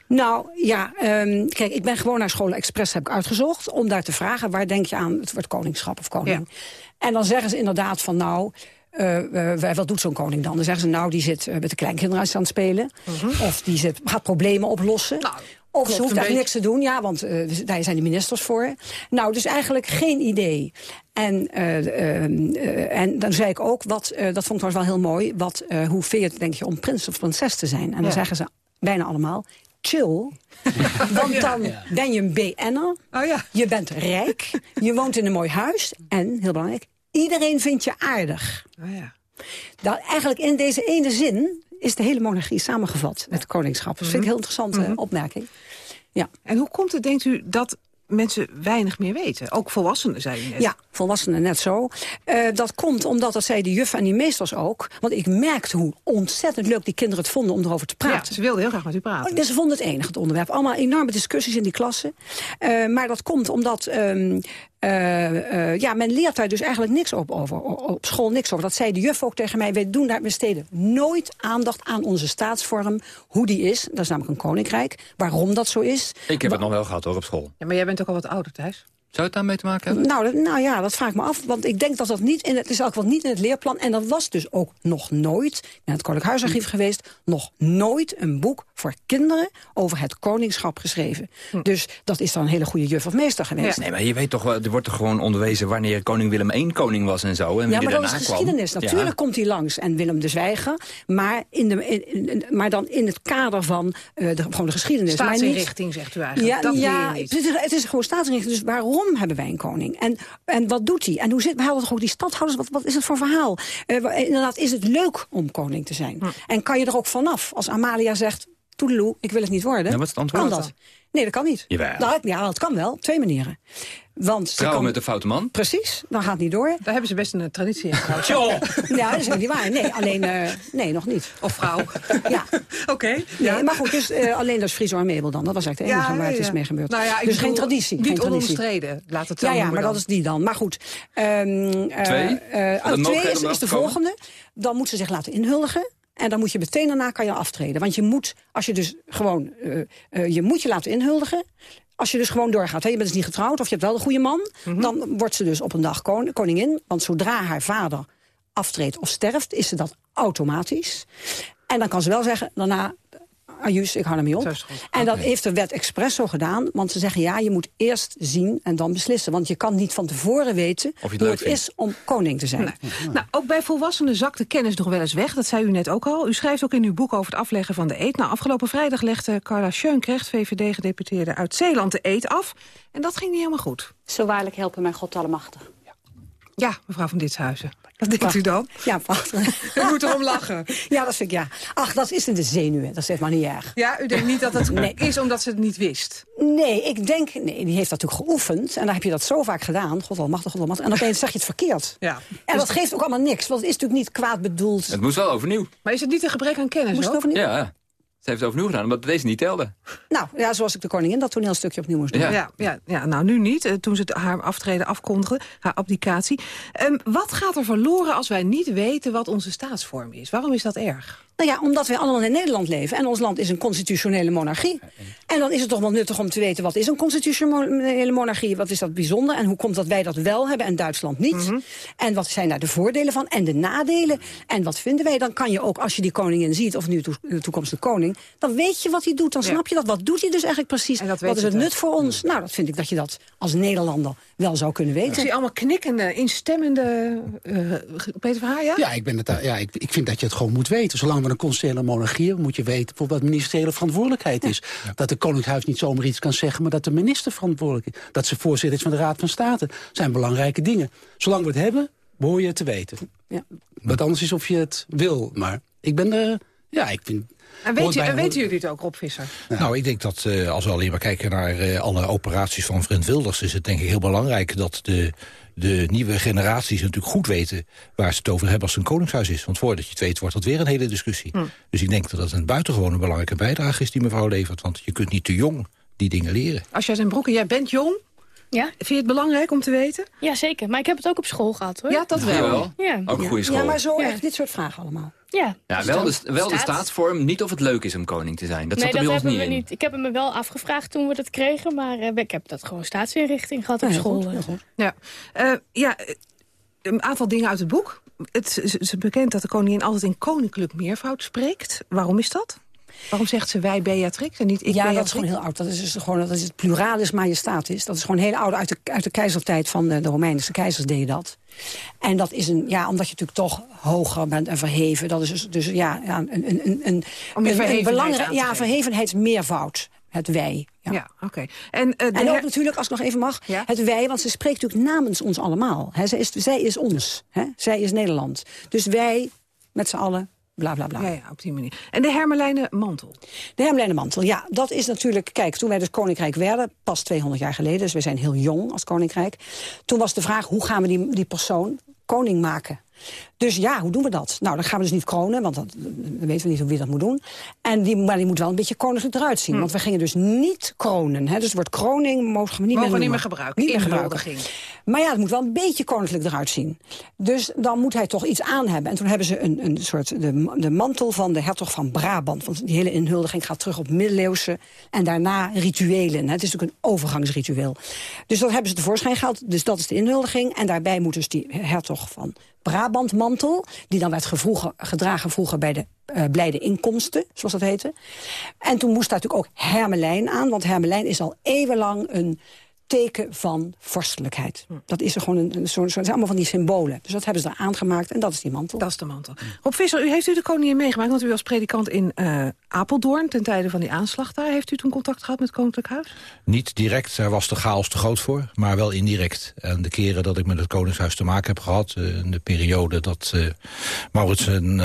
Nou, ja, ehm, kijk, ik ben gewoon naar Scholen Express heb ik uitgezocht... om daar te vragen, waar denk je aan het woord koningschap of koning? En dan zeggen ze inderdaad van, nou... eh, wat doet zo'n koning dan? Dan zeggen ze, nou, die zit eh, met de kleinkinderen aan het spelen. Of die zit, gaat problemen oplossen. of Mhm. Nou, klopt ze hoeft beetje. niks te doen, ja, want daar zijn de ministers voor. Nou, dus eigenlijk geen idee. En, eh, ehm, eh, en dan zei ik ook, wat, dat vond ik wel heel mooi... Wat, hoe het, denk je, om prins of prinses te zijn? En dan Ja. zeggen ze bijna allemaal, chill. Want dan ben je een BN'er, Oh ja. je bent rijk, je woont in een mooi huis... en, heel belangrijk, iedereen vindt je aardig. Oh ja. Nou, eigenlijk in deze ene zin is de hele monarchie samengevat... met koningschap. Dat vind ik een heel interessante opmerking. Ja. En hoe komt het, denkt u, dat mensen weinig meer weten? Ook volwassenen, zei u net. Ja, volwassenen net zo. Eh, dat komt omdat, dat zei de juffen en die meesters ook... want ik merkte hoe ontzettend leuk die kinderen het vonden om erover te praten. Ja, ze wilden heel graag met u praten. Dus ze vonden het enig, het onderwerp. Allemaal enorme discussies in die klassen. Eh, maar dat komt omdat... ehm, eh, eh, ja, men leert daar dus eigenlijk niks op over. Op school niks over. Dat zei de juf ook tegen mij. Wij doen daar, we steden nooit aandacht aan onze staatsvorm. Hoe die is. Dat is namelijk een koninkrijk. Waarom dat zo is. Ik heb het nog wel gehad hoor op school. Ja, maar jij bent ook al wat ouder, Thijs. Zou het daarmee te maken hebben? Nou, dat- nou ja, dat vraag ik me af. Want ik denk dat dat niet in het, is ook wel niet in het leerplan. En er was dus ook nog nooit, ik ben in het Koninklijk Huisarchief geweest... nog nooit een boek voor kinderen over het koningschap geschreven. Dus dat is dan een hele goede juf of meester geweest. Nee, maar je weet toch wel, er wordt toch gewoon onderwezen wanneer koning Willem I koning was en zo. En wie Ja, er maar dat kwam. geschiedenis. Ja. Natuurlijk komt hij langs en Willem de Zwijger. Maar, in de, in, in- maar dan in het kader van eh, de, gewoon de geschiedenis. niet- Staatsinrichting, zegt u eigenlijk. Ja, dat ja het, is, het is gewoon staatsinrichting. Dus waarom hebben wij een koning? En, en wat doet hij? En hoe zit, we hadden toch ook die stadhouders? Wat, wat is het voor verhaal? Wa- inderdaad, is het leuk om koning te zijn? Hm. En kan je er ook vanaf? Als Amalia zegt, toedeloe, ik wil het niet worden. Ja, wat is het antwoord? Kan dat? Nee, dat kan niet. Jawel. Nou, ja, dat kan wel. Twee manieren. Want ze Trouwen kan- met de foute man. Precies, dan gaat het niet door. Daar hebben ze best een eh, traditie in trouwens. *laughs* Ja, dat is niet waar. Nee, alleen, eh, nee, nog niet. Of vrouw. Ja. *laughs* Oké. Nee, maar goed, dus eh, alleen dat is Friso en Mabel dan. Dat was eigenlijk de enige waar het is mee gebeurd. Nou ja, dus geen traditie. Niet geen traditie. onomstreden. Laat het zo Ja, ja, maar dan. dat is die dan. Maar goed. ehm, eh, Twee? eh, Dat oh, twee is, is de komen? volgende. Dan moet ze zich laten inhuldigen. En dan moet je meteen daarna kan je aftreden. Want je moet, als je dus gewoon, eh, eh, je moet je laten inhuldigen. Als je dus gewoon doorgaat, hè, je bent dus niet getrouwd of je hebt wel de goede man... Mhm. dan wordt ze dus op een dag kon- koningin. Want zodra haar vader aftreedt of sterft, is ze dat automatisch. En dan kan ze wel zeggen, daarna, ajus, ik hou ermee op. En dat heeft de wet expres zo gedaan. Want ze zeggen, ja, je moet eerst zien en dan beslissen. Want je kan niet van tevoren weten Of je het hoe het is om koning te zijn. Nou, ook bij volwassenen zakt de kennis nog wel eens weg. Dat zei u net ook al. U schrijft ook in uw boek over het afleggen van de eet. Nou, afgelopen vrijdag legde Carla Scheunkrecht, VVD-gedeputeerde uit Zeeland, de eet af. En dat ging niet helemaal goed. Zo waarlijk helpen mij God allemachtig. Ja, mevrouw van Ditshuizen. Wat denkt u dan? Ja, prachtig. U moet erom lachen. *laughs* Ja, dat vind ik ja. Ach, dat is in de zenuwen. Dat is maar niet erg. Ja, u denkt niet dat het Nee. is omdat ze het niet wist. Nee, ik denk... Nee, die heeft dat natuurlijk geoefend. En dan heb je dat zo vaak gedaan. God almachtig, God almachtig. En opeens zeg je het verkeerd. Ja. En dat geeft ook allemaal niks. Want het is natuurlijk niet kwaad bedoeld. Het moest wel overnieuw. Maar is het niet een gebrek aan kennis Moest het overnieuw? Ja, ze heeft het overnieuw gedaan, omdat deze niet telde. Nou, ja, zoals ik de koningin dat toneelstukje opnieuw moest doen. Ja. Ja, ja, ja, nou nu niet, eh, toen ze het- haar aftreden afkondigde, haar abdicatie. Ehm, wat gaat er verloren als wij niet weten wat onze staatsvorm is? Waarom is dat erg? Nou ja, omdat wij allemaal in Nederland leven. En ons land is een constitutionele monarchie. En dan is het toch wel nuttig om te weten... wat is een constitutionele monarchie? Wat is dat bijzonder? En hoe komt dat wij dat wel hebben en Duitsland niet? Mhm. En wat zijn daar de voordelen van? En de nadelen? En wat vinden wij? Dan kan je ook, als je die koningin ziet... of nu de toekomstige koning... dan weet je wat hij doet. Dan Ja. snap je dat. Wat doet hij dus eigenlijk precies? En dat weet Wat is het nut voor ons? Nou, dat vind ik dat je dat als Nederlander wel zou kunnen Ik weten. zie allemaal knikkende, instemmende... eh, Peter van Haar, ja? Ja, ik, ben het, daar- ja ik, ik vind dat je het gewoon moet weten. Zolang we een constitutionele monarchie moet je weten bijvoorbeeld wat ministeriële verantwoordelijkheid is. Dat de Koningshuis niet zomaar iets kan zeggen, maar dat de minister verantwoordelijk is. Dat ze voorzitter is van de Raad van State. zijn belangrijke dingen. Zolang we het hebben, behoor je het te weten. Ja. Wat anders is of je het wil. Maar ik ben er... Ja, ik vind... En, weet je, en weten jullie het ook, Rob Visser? Nou, ik denk dat eh, als we alleen maar kijken naar eh, alle operaties van Vriend Wilders... is het denk ik heel belangrijk dat de, de nieuwe generaties natuurlijk goed weten... waar ze het over hebben als het een koningshuis is. Want voordat je het weet wordt dat weer een hele discussie. Hm. Dus ik denk dat dat een buitengewoon belangrijke bijdrage is die mevrouw levert. Want je kunt niet te jong die dingen leren. Asja en Broeke, jij bent jong. Ja? Vind je het belangrijk om te weten? Ja, zeker. Maar ik heb het ook op school gehad, hoor. Ja, dat wel. Ja. Ook een goede school. Ja, maar zo Ja. echt dit soort vragen allemaal. Ja, Ja, wel de, wel de Staat- staatsvorm, niet of het leuk is om koning te zijn. Dat nee, zat er dat bij ons niet in. niet. Ik heb het me wel afgevraagd toen we dat kregen, maar eh, ik heb dat gewoon staatsinrichting gehad op school. goed, goed. Ja, Eh, ja eh, een aantal dingen uit het boek. Het is bekend dat de koningin altijd in koninklijk meervoud spreekt. Waarom is dat? Waarom zegt ze wij Beatrix en niet ik ja, dat is gewoon heel oud. Dat is dus gewoon dat is het pluralis majestatis. Dat is gewoon heel oud uit de, uit de keizertijd van de, de Romeinse keizers deden dat. En dat is een, ja, omdat je natuurlijk toch hoger bent en verheven. Dat is dus, dus ja, ja, een, een, een, een, Om een- belangrijk- ja, verhevenheidsmeervoud. Het wij. Ja. Ja, oké. En, eh, En ook natuurlijk, als ik nog even mag, Ja? het wij, want ze spreekt natuurlijk namens ons allemaal. Hè, zij, is, zij is ons, hè, zij is Nederland. Dus wij, met z'n allen, bla bla bla. Ja, ja, op die manier. En de Hermelijnen mantel. De Hermelijnen mantel, ja, dat is natuurlijk... Kijk, toen wij dus koninkrijk werden, pas 200 jaar geleden... dus we zijn heel jong als koninkrijk... toen was de vraag, hoe gaan we die, die persoon koning maken? Dus ja, hoe doen we dat? Nou, dan gaan we dus niet kronen, want dat, dan weten we niet hoe wie dat moet doen. En die, maar die moet wel een beetje koninklijk eruit zien. Want we gingen dus niet kronen. Hè? Dus het woord kroning mogen we niet Mogen meer we niet meer gebruiken. Niet meer gebruiken. Maar ja, het moet wel een beetje koninklijk eruit zien. Dus dan moet hij toch iets aan hebben. En toen hebben ze een, een soort de, de mantel van de hertog van Brabant. Want die hele inhuldiging gaat terug op middeleeuwse en daarna rituelen. Het is natuurlijk een overgangsritueel. Dus dat hebben ze tevoorschijn gehaald. Dus dat is de inhuldiging. En daarbij moet dus die hertog van Brabant mantel... die dan werd gedragen vroeger bij de eh, blijde inkomsten, zoals dat heette. En toen moest daar natuurlijk ook hermelijn aan. Want hermelijn is al eeuwenlang een teken van vorstelijkheid. Dat is er gewoon een, een soort, het zijn allemaal van die symbolen. Dus dat hebben ze daar aangemaakt en dat is die mantel. Dat is de mantel. Rob Visser, u heeft u de koningin meegemaakt, want u was predikant in eh, Apeldoorn... ten tijde van die aanslag daar. Heeft u toen contact gehad met het Koninklijk Huis? Niet direct, daar was de chaos te groot voor, maar wel indirect. En de keren dat ik met het Koningshuis te maken heb gehad... eh, in de periode dat eh Maurits en...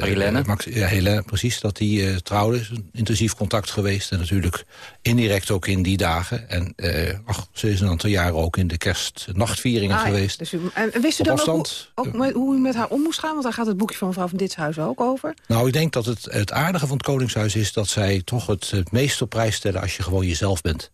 Helene. Max, ja, Helene, precies, dat die eh, trouwde. is een intensief contact geweest. En natuurlijk indirect ook in die dagen. En eh, ach, ze is een aantal jaren ook in de kerstnachtvieringen Ah, ja. geweest. Dus u, en, wist u dan ook, hoe, afstand. ook met- hoe u met haar om moest gaan? Want daar gaat het boekje van mevrouw van Ditshuizen ook over. Nou, ik denk dat het, het aardige van het Koningshuis is... dat zij toch het, het meest op prijs stellen als je gewoon jezelf bent.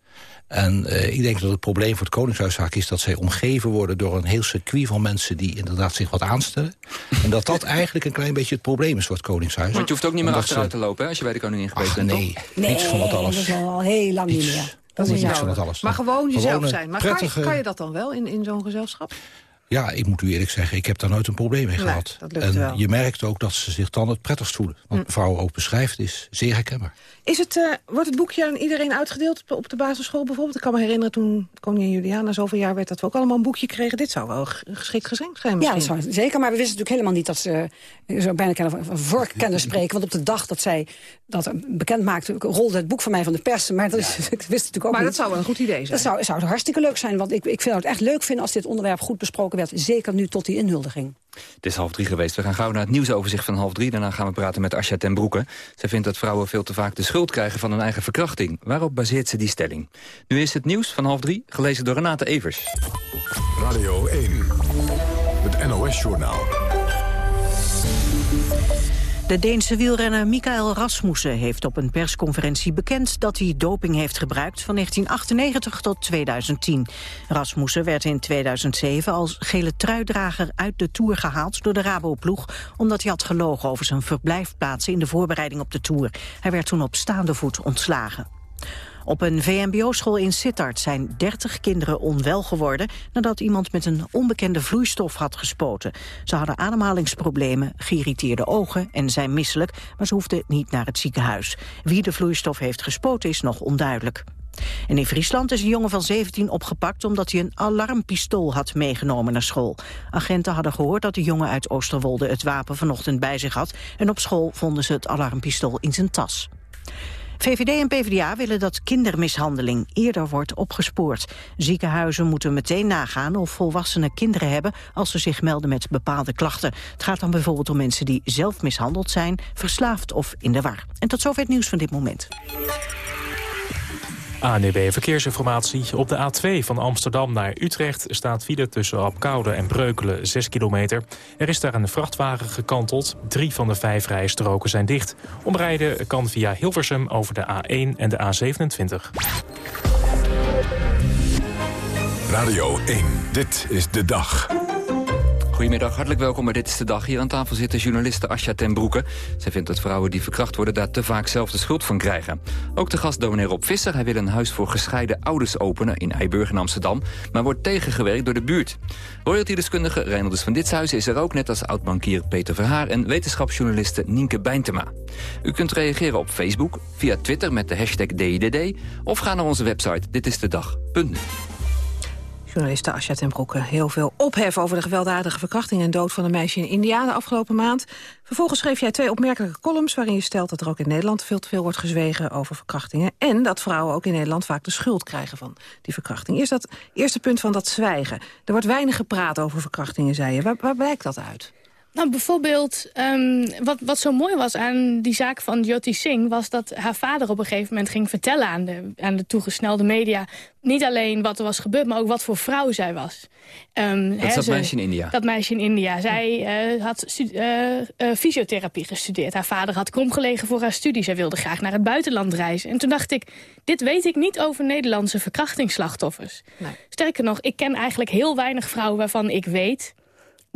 En eh, ik denk dat het probleem voor het Koningshuis vaak is... dat zij omgeven worden door een heel circuit van mensen... die inderdaad zich wat aanstellen. en dat dat *laughs* eigenlijk een klein beetje het probleem is voor het Koningshuis. Want je hoeft ook niet meer achteruit ze- te lopen hè, als je bij de koningin geweest Ach, bent. nee, toch? niets van dat alles. dat is al heel lang niet meer. Dat is niets jouw- van dat alles. Maar gewoon jezelf Gewone, zijn. Maar kan je, kan je dat dan wel in, in zo'n gezelschap? Ja, ik moet u eerlijk zeggen, ik heb daar nooit een probleem mee Nee, gehad. en wel. Hm. je merkt ook dat ze zich dan het prettigst voelen. Wat mevrouw ook beschrijft is zeer herkenbaar. Is het, eh, wordt het boekje aan iedereen uitgedeeld op- de basisschool bijvoorbeeld? Ik kan me herinneren toen koningin Juliana zoveel jaar werd... dat we ook allemaal een boekje kregen. Dit zou wel geschikt zijn Ja, misschien. dat zou, zeker. Maar we wisten natuurlijk helemaal niet dat ze... Je zou bijna kunnen van spreken. Want op de dag dat zij dat bekend maakte... rolde het boek van mij van de pers. Maar dat is, *laughs* ik wist natuurlijk ook Maar niet. dat zou wel een goed idee zijn. Dat zou, zou hartstikke leuk zijn. Want ik, ik vind het echt leuk vinden als dit onderwerp goed besproken werd. Zeker nu tot die inhuldiging. Het is half drie geweest. We gaan gauw naar het nieuwsoverzicht van half drie. Daarna gaan we praten met Asja ten Broeke. Zij vindt dat vrouwen veel te vaak de schuld krijgen van hun eigen verkrachting. Waarop baseert ze die stelling? Nu is het nieuws van half drie, gelezen door Renate Evers. Radio 1. Het NOS-journaal. De Deense wielrenner Mikael Rasmussen heeft op een persconferentie bekend dat hij doping heeft gebruikt van 1998 tot 2010. Rasmussen werd in 2007 als gele truidrager uit de Tour gehaald door de Rabo-ploeg, omdat hij had gelogen over zijn verblijfplaatsen in de voorbereiding op de Tour. Hij werd toen op staande voet ontslagen. Op een VMBO-school in Sittard zijn 30 kinderen onwel geworden... nadat iemand met een onbekende vloeistof had gespoten. Ze hadden ademhalingsproblemen, geïrriteerde ogen en zijn misselijk... maar ze hoefden niet naar het ziekenhuis. Wie de vloeistof heeft gespoten is nog onduidelijk. En in Friesland is een jongen van 17 opgepakt... omdat hij een alarmpistool had meegenomen naar school. Agenten hadden gehoord dat de jongen uit Oosterwolde... het wapen vanochtend bij zich had... en op school vonden ze het alarmpistool in zijn tas. VVD en PvdA willen dat kindermishandeling eerder wordt opgespoord. Ziekenhuizen moeten meteen nagaan of volwassenen kinderen hebben... als ze zich melden met bepaalde klachten. Het gaat dan bijvoorbeeld om mensen die zelf mishandeld zijn... verslaafd of in de war. En tot zover het nieuws van dit moment. ANEB Verkeersinformatie. Op de A2 van Amsterdam naar Utrecht staat file tussen Apkoude en Breukelen 6 kilometer. Er is daar een vrachtwagen gekanteld. Drie van de vijf rijstroken zijn dicht. Omrijden kan via Hilversum over de A1 en de A27. Radio 1. Dit is de dag. Goedemiddag, hartelijk welkom bij Dit is de Dag. Hier aan tafel zitten journaliste Asja ten Broeke. Zij vindt dat vrouwen die verkracht worden daar te vaak zelf de schuld van krijgen. Ook de gast dominee Rob Visser. Hij wil een huis voor gescheiden ouders openen in Eiburg in Amsterdam... maar wordt tegengewerkt door de buurt. Royalty-deskundige Reinaldus van Ditshuizen is er ook... net als oud-bankier Peter Verhaar en wetenschapsjournaliste Nienke Bijntema. U kunt reageren op Facebook, via Twitter met de hashtag DIDD... of ga naar onze website ditistedag.nu. Journaliste Asja ten. Heel veel ophef over de gewelddadige verkrachting en dood van een meisje in India de afgelopen maand. Vervolgens schreef jij twee opmerkelijke columns waarin je stelt dat er ook in Nederland veel te veel wordt gezwegen over verkrachtingen. En dat vrouwen ook in Nederland vaak de schuld krijgen van die verkrachting. Eerst dat eerste punt van dat zwijgen. Er wordt weinig gepraat over verkrachtingen, zei je. Waar, waar blijkt dat uit? Nou, bijvoorbeeld, ehm, wat, wat zo mooi was aan die zaak van Jyoti Singh... was dat haar vader op een gegeven moment ging vertellen aan de, aan de toegesnelde media... niet alleen wat er was gebeurd, maar ook wat voor vrouw zij was. Ehm, Dat is hè, dat ze- meisje in India. Dat meisje in India. Zij eh, had eh, eh, fysiotherapie gestudeerd. Haar vader had kromgelegen voor haar studie. Zij wilde graag naar het buitenland reizen. En toen dacht ik, dit weet ik niet over Nederlandse verkrachtingsslachtoffers. Sterker nog, ik ken eigenlijk heel weinig vrouwen waarvan ik weet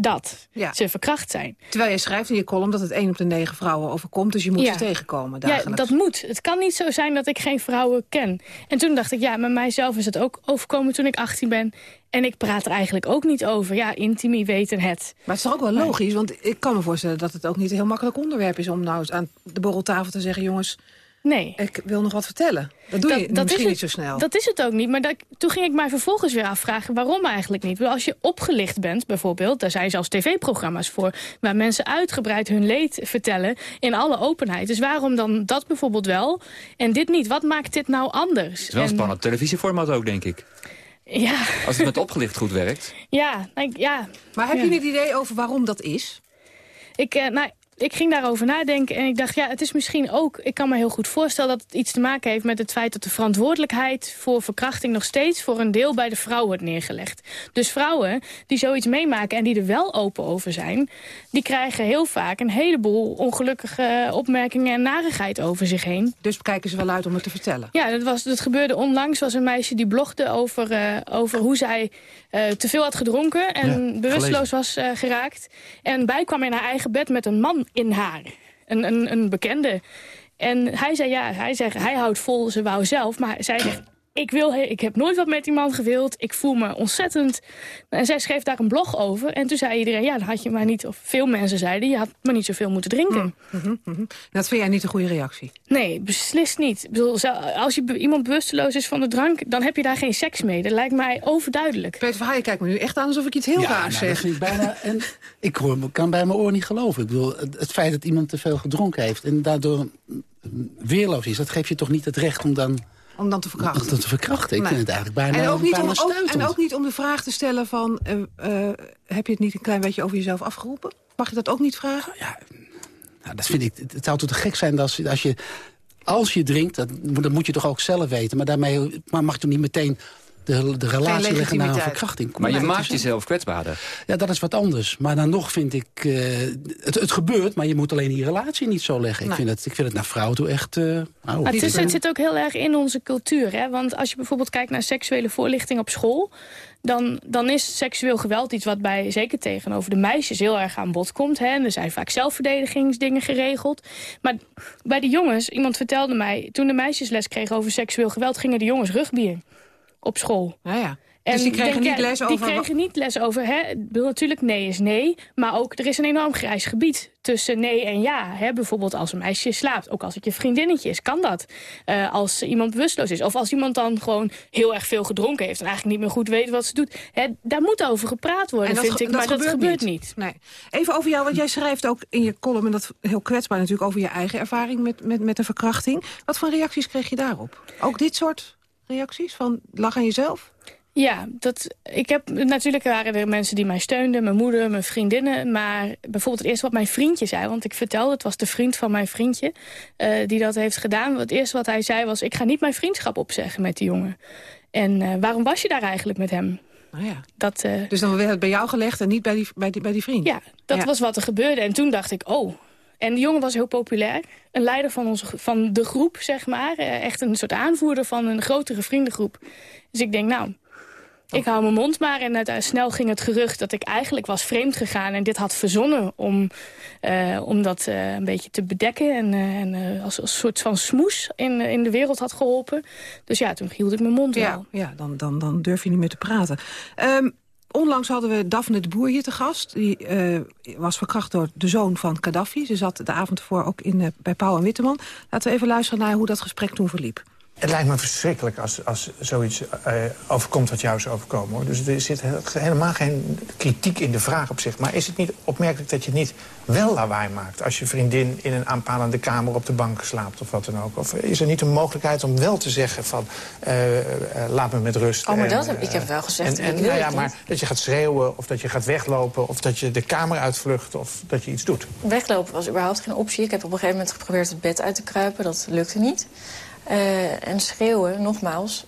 dat ze verkracht zijn. Terwijl je schrijft in je column dat het 1 op de 9 vrouwen overkomt... dus je moet Ja. ze tegenkomen Ja, dagelijks. dat moet. Het kan niet zo zijn dat ik geen vrouwen ken. En toen dacht ik, ja, met mijzelf is het ook overkomen toen ik 18 ben. En ik praat er eigenlijk ook niet over. Ja, intimi weten het. Maar het is ook wel logisch, want ik kan me voorstellen... dat het ook niet een heel makkelijk onderwerp is... om nou eens aan de borreltafel te zeggen... jongens, nee. ik wil nog wat vertellen. Dat doe je misschien is niet het- zo snel. Dat is het ook niet. Maar dat, toen ging ik mij vervolgens weer afvragen waarom eigenlijk niet. Als je opgelicht bent bijvoorbeeld, daar zijn zelfs tv-programma's voor... waar mensen uitgebreid hun leed vertellen in alle openheid. Dus waarom dan dat bijvoorbeeld wel en dit niet? Wat maakt dit nou anders? Het is wel een En- spannend televisieformaat ook, denk ik. Ja, Als het met opgelicht goed werkt. *laughs* ja, nou, ik- ja. Maar heb Ja. je een idee over waarom dat is? Ik, eh, nou, ik ging daarover nadenken en ik dacht, ja, het is misschien ook... ik kan me heel goed voorstellen dat het iets te maken heeft met het feit... dat de verantwoordelijkheid voor verkrachting nog steeds voor een deel bij de vrouw wordt neergelegd. Dus vrouwen die zoiets meemaken en die er wel open over zijn... die krijgen heel vaak een heleboel ongelukkige opmerkingen en narigheid over zich heen. Dus kijken ze wel uit om het te vertellen? Ja, dat, was, dat gebeurde onlangs. was een meisje die blogde over, eh, over hoe zij eh, te veel had gedronken... en Ja, bewusteloos was eh, geraakt. En bijkwam in haar eigen bed met een man in haar. Een, een, een bekende. En hij zei, ja, hij, zei, hij houdt vol, ze wou zelf. Maar zij zegt, ik, wil, ik heb nooit wat met die man gewild. Ik voel me ontzettend... En zij schreef daar een blog over. En toen zei iedereen, ja, dan had je maar niet... of veel mensen zeiden, je had maar niet zoveel moeten drinken. Mhm, mhm. Dat vind jij niet een goede reactie? Nee, beslist niet. Ik bedoel, zo- als je iemand bewusteloos is van de drank... dan heb je daar geen seks mee. Dat lijkt mij overduidelijk. Peter Verhaaien kijkt me nu echt aan alsof ik iets heel ja, raars nou, zeg. dat vind ik bijna, en *laughs* ik hoor, kan bij mijn oor niet geloven. Ik bedoel, het, het feit dat iemand te veel gedronken heeft... en daardoor mm, weerloos is, dat geeft je toch niet het recht om dan... Om dan te verkrachten. Om te verkrachten. Ik Nee. vind het eigenlijk bijna, en, ook niet bijna om, ook, en ook niet om de vraag te stellen van... eh, eh, heb je het niet een klein beetje over jezelf afgeroepen? Mag je dat ook niet vragen? Nou, dat vind ik, het, zou toch te gek zijn als, je- als je... Als je drinkt, dat, dat moet je toch ook zelf weten. Maar daarmee maar mag je toch niet meteen de, de relatie leggen naar een verkrachting. Maar je maakt jezelf kwetsbaarder. Ja, dat is wat anders. Maar dan nog vind ik... eh, het, het gebeurt, maar je moet alleen die relatie niet zo leggen. Ik, vind het, ik vind het naar vrouw toe echt... nou, Maar het, is, het zit ook heel erg in onze cultuur. Hè? Want als je bijvoorbeeld kijkt naar seksuele voorlichting op school... Dan, dan is seksueel geweld iets wat bij, zeker tegenover de meisjes, heel erg aan bod komt. Hè? En er zijn vaak zelfverdedigingsdingen geregeld. Maar bij de jongens, iemand vertelde mij... toen de meisjes les kregen over seksueel geweld... gingen de jongens rugbyen op school. Ja, ja. En dus die kregen denk, niet les die over... kregen niet les over. Hè? Natuurlijk nee is nee. Maar ook er is een enorm grijs gebied tussen nee en ja. Hè? Bijvoorbeeld als een meisje slaapt. Ook als het je vriendinnetje is, kan dat. Eh, als iemand bewusteloos is. Of als iemand dan gewoon heel erg veel gedronken heeft... en eigenlijk niet meer goed weet wat ze doet. Hè? Daar moet over gepraat worden, dat vind ik. dat maar dat gebeurt gebeurt niet. niet. Nee. Even over jou, want jij schrijft ook in je column... en dat heel kwetsbaar natuurlijk, over je eigen ervaring met, met, met een verkrachting. Wat voor reacties kreeg je daarop? Ook dit soort reacties? Van lach aan jezelf? Ja, dat, ik heb, natuurlijk waren er mensen die mij steunden. Mijn moeder, mijn vriendinnen. Maar bijvoorbeeld het eerste wat mijn vriendje zei... want ik vertelde, het was de vriend van mijn vriendje... eh, die dat heeft gedaan. Het eerste wat hij zei was... ik ga niet mijn vriendschap opzeggen met die jongen. En eh, waarom was je daar eigenlijk met hem? Nou ja. Dat, eh, Dus dan werd het bij jou gelegd en niet bij die, bij die, bij die vriend? ja, dat Ja. was wat er gebeurde. En toen dacht ik, oh... En die jongen was heel populair. Een leider van, onze, van de groep, zeg maar. Eh, Echt een soort aanvoerder van een grotere vriendengroep. Dus ik denk, nou, ik hou mijn mond maar. En het, snel ging het gerucht dat ik eigenlijk was vreemd gegaan... en dit had verzonnen om, eh, om dat eh, een beetje te bedekken... en, en als, als soort van smoes in, in de wereld had geholpen. Dus ja, toen hield ik mijn mond Ja, wel. ja dan, dan, dan durf je niet meer te praten. Ehm, onlangs hadden we Daphne de Boer hier te gast. Die eh, was verkracht door de zoon van Gaddafi. Ze zat de avond ervoor ook in, eh, bij Pauw en Witteman. Laten we even luisteren naar hoe dat gesprek toen verliep. Het lijkt me verschrikkelijk als, als zoiets eh, overkomt wat jou is overkomen. Hoor. Dus er zit he- helemaal geen kritiek in de vraag op zich. Maar is het niet opmerkelijk dat je niet wel lawaai maakt... als je vriendin in een aanpalende kamer op de bank slaapt of wat dan ook? Of is er niet een mogelijkheid om wel te zeggen van... eh, eh, laat me met rust. Oh, maar en, dat heb- ik heb wel gezegd, En, nou ja, maar dat je gaat schreeuwen of dat je gaat weglopen... of dat je de kamer uitvlucht of dat je iets doet. Weglopen was überhaupt geen optie. Ik heb op een gegeven moment geprobeerd het bed uit te kruipen. Dat lukte niet. Eh, en schreeuwen, nogmaals.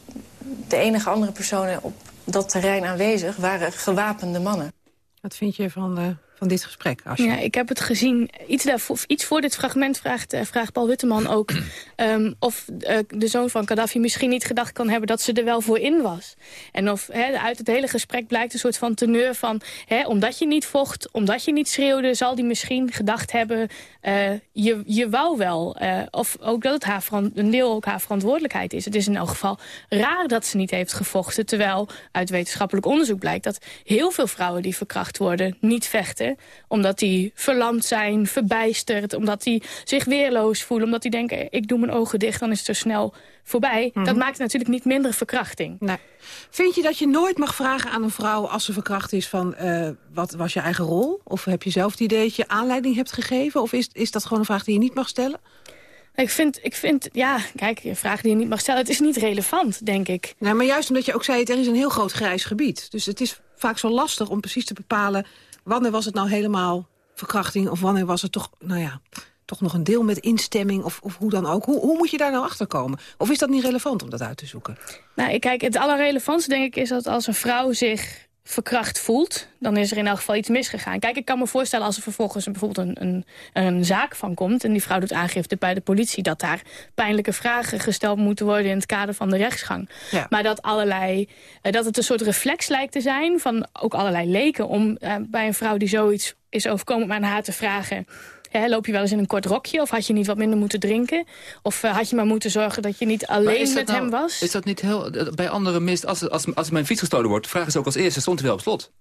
De enige andere personen op dat terrein aanwezig waren gewapende mannen. Wat vind je van, eh, van dit gesprek? Ja, ik heb het gezien. Iets, daarvoor, iets voor dit fragment vraagt, eh, vraagt Paul Witteman ook... *clears throat* ehm, of eh, de zoon van Gaddafi misschien niet gedacht kan hebben... dat ze er wel voor in was. En of hè, uit het hele gesprek blijkt een soort van teneur van... Hè, omdat je niet vocht, omdat je niet schreeuwde... zal die misschien gedacht hebben, eh, je, je wou wel. Eh, of ook dat het haar een deel ook haar verantwoordelijkheid is. Het is in elk geval raar dat ze niet heeft gevochten... terwijl uit wetenschappelijk onderzoek blijkt... dat heel veel vrouwen die verkracht worden niet vechten omdat die verlamd zijn, verbijsterd... omdat die zich weerloos voelen, omdat die denken... ik doe mijn ogen dicht, dan is het er snel voorbij. Dat maakt natuurlijk niet minder verkrachting. Nee. Vind je dat je nooit mag vragen aan een vrouw als ze verkracht is van... eh, wat was je eigen rol? Of heb je zelf het idee dat je aanleiding hebt gegeven? Of is, is dat gewoon een vraag die je niet mag stellen? Ik vind, ik vind, ja, kijk, een vraag die je niet mag stellen... het is niet relevant, denk ik. Nee, maar juist omdat je ook zei, er is een heel groot grijs gebied. Dus het is vaak zo lastig om precies te bepalen... wanneer was het nou helemaal verkrachting... of wanneer was het toch, nou ja, toch nog een deel met instemming... of, of hoe dan ook. Hoe, hoe moet je daar nou achter komen? Of is dat niet relevant om dat uit te zoeken? Nou, ik kijk, het allerrelevantste denk ik is dat als een vrouw zich verkracht voelt... dan is er in elk geval iets misgegaan. Kijk, ik kan me voorstellen als er vervolgens bijvoorbeeld een, een, een zaak van komt... en die vrouw doet aangifte bij de politie... dat daar pijnlijke vragen gesteld moeten worden in het kader van de rechtsgang. Ja. Maar dat, allerlei, eh, dat het een soort reflex lijkt te zijn van ook allerlei leken... om eh, bij een vrouw die zoiets is overkomen om aan haar te vragen... Hè, loop je wel eens in een kort rokje? Of had je niet wat minder moeten drinken? Of eh, had je maar moeten zorgen dat je niet alleen met nou- hem was? Is dat niet heel... eh, Bij andere mis, als, als, als mijn fiets gestolen wordt... vragen ze ook als eerste, stond hij wel op slot?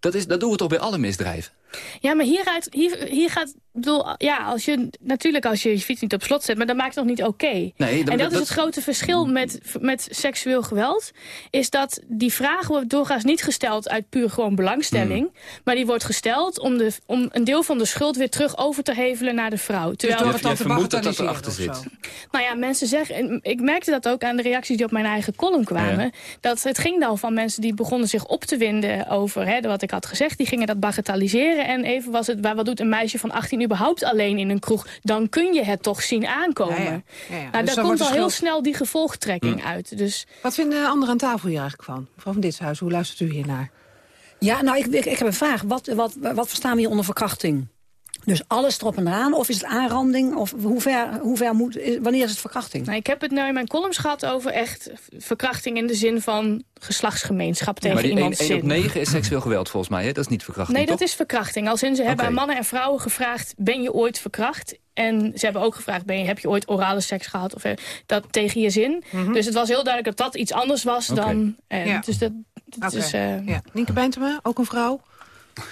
Dat, is, dat doen we toch bij alle misdrijven? Ja, maar hieruit, hier, hier gaat... Bedoel, ja, als je, natuurlijk als je je fiets niet op slot zet... maar dat maakt het nog niet oké. Nee, en dat- dat, is dat- het grote verschil met, met seksueel geweld. Is dat die vraag wordt doorgaans niet gesteld uit puur gewoon belangstelling. Hmm. Maar die wordt gesteld om, de, om een deel van de schuld weer terug over te hevelen naar de vrouw. Terwijl door het dan dat dat erachter zit. Nou ja, mensen zeggen... en Ik merkte dat ook aan de reacties die op mijn eigen column kwamen. Ja. Dat het ging dan van mensen die begonnen zich op te winden over hè, wat ik had gezegd. Die gingen dat bagatelliseren. En even was het, waar, wat doet een meisje van 18 überhaupt alleen in een kroeg? Dan kun je het toch zien aankomen. Ja, ja. Ja, ja. Nou, Dus daar dan komt al heel snel die gevolgtrekking Hm. uit. Dus Wat vinden de anderen aan tafel hier eigenlijk van? Mevrouw van Ditshuis, hoe luistert u hiernaar? Ja, nou, ik, ik, ik heb een vraag. Wat, wat, wat verstaan we hier onder verkrachting? Dus alles erop en eraan? Of is het aanranding? Of hoe ver, hoe ver moet, wanneer is het verkrachting? nou, ik heb het nou in mijn columns gehad over echt verkrachting in de zin van geslachtsgemeenschap tegen maar die iemands 1 op zin. 9 is seksueel geweld volgens mij, hè? Dat is niet verkrachting, Nee, dat toch? is verkrachting. Als in ze hebben aan mannen en vrouwen gevraagd... ben je ooit verkracht? En ze hebben ook gevraagd... Ben je, heb je ooit orale seks gehad? Of eh, dat tegen je zin? Dus het was heel duidelijk dat dat iets anders was dan... eh, Ja. Dus dat, is... eh, Ja. Nienke Bijntema, ook een vrouw?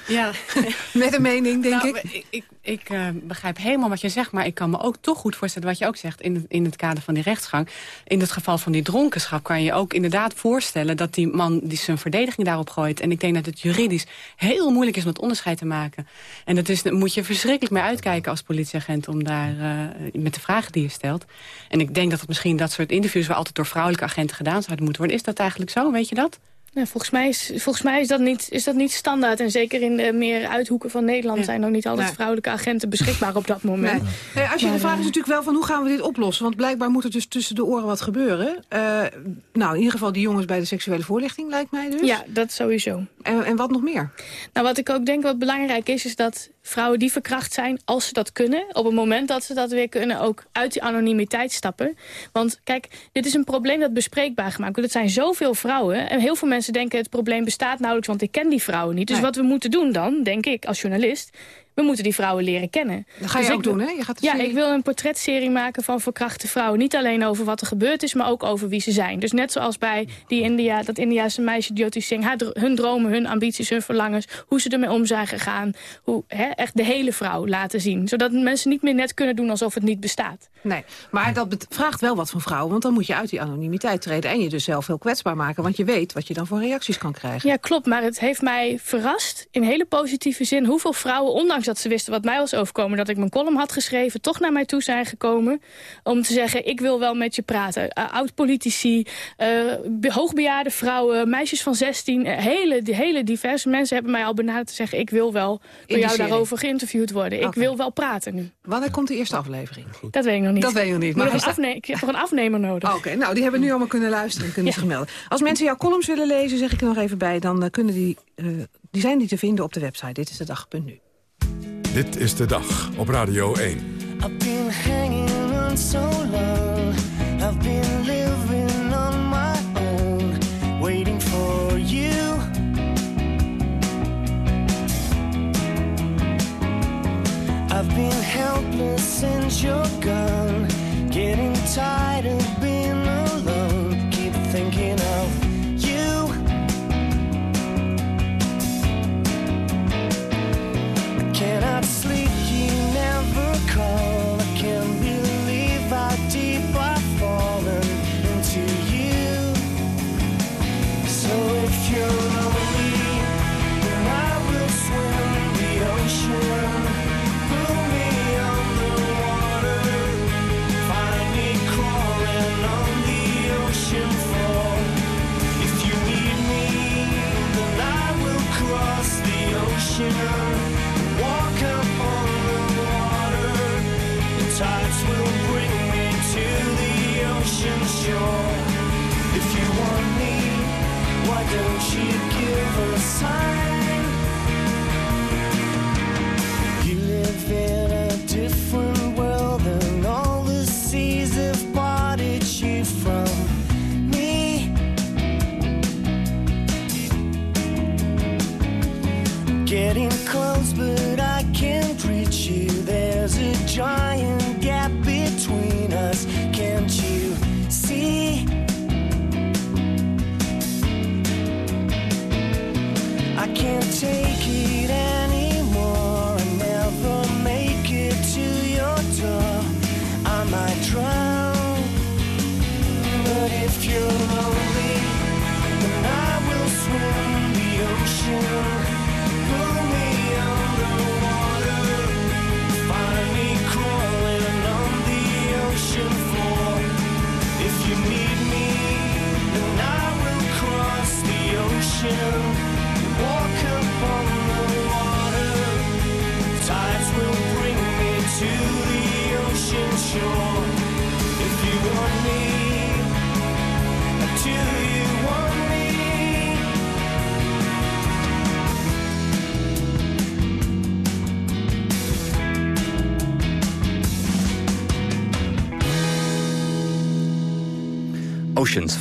Ja. *laughs* Met een mening, denk Nou, ik. Ik, ik, ik eh, begrijp helemaal wat je zegt, maar ik kan me ook toch goed voorstellen wat je ook zegt in, in het kader van die rechtsgang. In het geval van die dronkenschap kan je ook inderdaad voorstellen dat die man die zijn verdediging daarop gooit. En ik denk dat het juridisch heel moeilijk is om het onderscheid te maken. En dat is, daar moet je verschrikkelijk mee uitkijken als politieagent om daar eh, met de vragen die je stelt. En ik denk dat het misschien dat soort interviews waar altijd door vrouwelijke agenten gedaan zouden moeten worden. Is dat eigenlijk zo? Weet je dat? Nee, volgens mij, is, volgens mij is, dat niet, is dat niet standaard. En zeker in de meer uithoeken van Nederland... zijn nog niet altijd vrouwelijke agenten beschikbaar op dat moment. Nee. Als je, de vraag is eh, natuurlijk wel van hoe gaan we dit oplossen? Want blijkbaar moet er dus tussen de oren wat gebeuren. Eh, nou, in ieder geval die jongens bij de seksuele voorlichting lijkt mij dus. Ja, dat sowieso. En, en wat nog meer? Nou, wat ik ook denk wat belangrijk is... is dat vrouwen die verkracht zijn, als ze dat kunnen... op het moment dat ze dat weer kunnen, ook uit die anonimiteit stappen. Want kijk, dit is een probleem dat bespreekbaar gemaakt wordt. Het zijn zoveel vrouwen. En heel veel mensen denken het probleem bestaat nauwelijks... want ik ken die vrouwen niet. Dus Nee. wat we moeten doen dan, denk ik, als journalist... We moeten die vrouwen leren kennen. Dat ga je Dus ook ik doen, hè? Je gaat ja, serie- ik wil een portretserie maken van verkrachte vrouwen. Niet alleen over wat er gebeurd is, maar ook over wie ze zijn. Dus net zoals bij die India, dat Indiaanse meisje Jyoti Singh... haar hun dromen, hun ambities, hun verlangens... hoe ze ermee om zijn gegaan. Hoe, hè, echt de hele vrouw laten zien. Zodat mensen niet meer net kunnen doen alsof het niet bestaat. Nee, maar dat vraagt wel wat van vrouwen. Want dan moet je uit die anonimiteit treden. En je dus zelf heel kwetsbaar maken. Want je weet wat je dan voor reacties kan krijgen. Ja, klopt. Maar het heeft mij verrast, in hele positieve zin... hoeveel vrouwen, ondanks dat ze wisten wat mij was overkomen... dat ik mijn column had geschreven, toch naar mij toe zijn gekomen... om te zeggen, ik wil wel met je praten. Uh, Oud-politici, uh, be- hoogbejaarde vrouwen, meisjes van 16... uh, hele, hele diverse mensen hebben mij al benaderd te zeggen... ik wil wel door jou serie? daarover geïnterviewd worden. Ik wil wel praten nu. Wanneer komt de eerste aflevering? Dat weet ik nog niet. Dat weet je nog niet. Maar Maar nog een ik heb nog een afnemer nodig. Oké, nou, die hebben nu allemaal kunnen luisteren en kunnen zich melden. Als mensen jouw columns willen lezen, zeg ik er nog even bij... dan eh, kunnen die, eh, die zijn die te vinden op de website. Dit is de dag.nu. Dit is de dag op Radio 1. I've been hanging on so long. I've been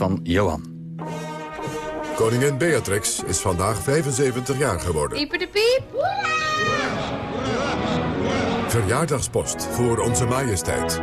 van Johan. Koningin Beatrix is vandaag 75 jaar geworden. Pieper de piep. Verjaardagspost voor onze majesteit.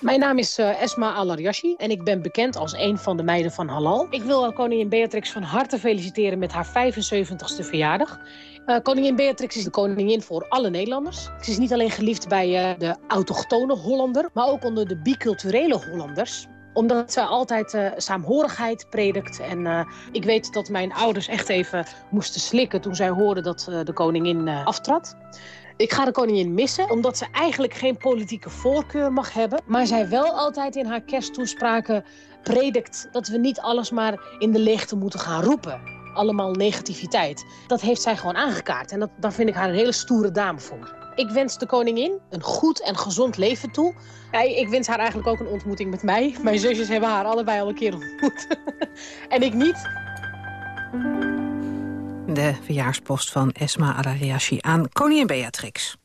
Mijn naam is eh, Esma Alaryashi en ik ben bekend als een van de meiden van Halal. Ik wil koningin Beatrix van harte feliciteren met haar 75ste verjaardag. Eh, koningin Beatrix is de koningin voor alle Nederlanders. Ze is niet alleen geliefd bij eh, de autochtone Hollander, maar ook onder de biculturele Hollanders omdat zij altijd eh, saamhorigheid predikt. En ik weet dat mijn ouders echt even moesten slikken toen zij hoorden dat de koningin aftrad. Ik ga de koningin missen, omdat ze eigenlijk geen politieke voorkeur mag hebben. Maar zij wel altijd in haar kersttoespraken predikt dat we niet alles maar in de leegte moeten gaan roepen. Allemaal negativiteit. Dat heeft zij gewoon aangekaart. En dat, daar vind ik haar een hele stoere dame voor. Ik wens de koningin een goed en gezond leven toe. Ja, ik wens haar eigenlijk ook een ontmoeting met mij. Mijn zusjes hebben haar allebei al een keer ontmoet. *laughs* en ik niet. De verjaarspost van Esma Alariashi aan koningin Beatrix.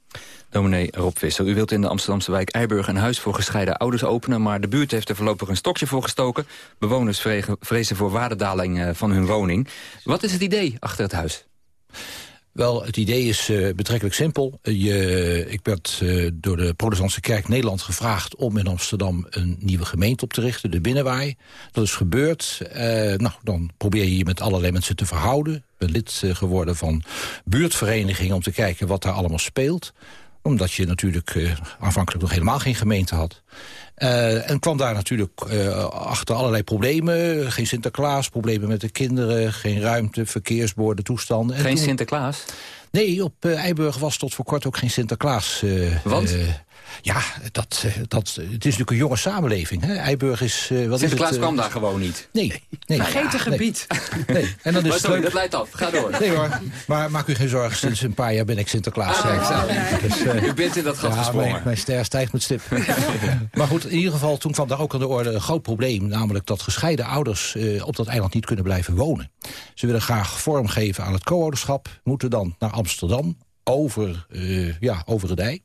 Dominee Rob Visser, u wilt in de Amsterdamse wijk Eiburg een huis voor gescheiden ouders openen, maar de buurt heeft er voorlopig een stokje voor gestoken. Bewoners vrezen voor waardedaling eh, van hun woning. Wat is het idee achter het huis? Wel, het idee is uh, betrekkelijk simpel. Je, ik werd door de protestantse kerk Nederland gevraagd... om in Amsterdam een nieuwe gemeente op te richten, de Binnenwaai. Dat is gebeurd. Nou, dan probeer je je met allerlei mensen te verhouden. Ik ben lid geworden van buurtverenigingen... om te kijken wat daar allemaal speelt omdat je natuurlijk uh, aanvankelijk nog helemaal geen gemeente had. Uh, en kwam daar natuurlijk uh, achter allerlei problemen. Geen Sinterklaas, problemen met de kinderen, geen ruimte, verkeersborden, toestanden. Geen toen... Sinterklaas? Nee, op uh, Eiburg was tot voor kort ook geen Sinterklaas. Want? Ja, dat, dat, het is natuurlijk een jonge samenleving. Hè? Eiburg is... Uh, wat Sinterklaas is het, kwam daar gewoon niet. Nee. nee. *laughs* Vergeten gebied. Nee. nee. En dan is maar sorry, het dat leidt af. Ga door. Nee hoor, maar maak u geen zorgen. Sinds een paar jaar ben ik Sinterklaas. Ah, dus, uh, u bent in dat gat ja, gesprongen. Mijn, mijn ster stijgt met stip. *laughs* maar goed, in ieder geval, toen kwam daar ook aan de orde een groot probleem. Namelijk dat gescheiden ouders uh, op dat eiland niet kunnen blijven wonen. Ze willen graag vorm geven aan het co-ouderschap. Moeten dan naar Amsterdam over, uh, ja, over het ei.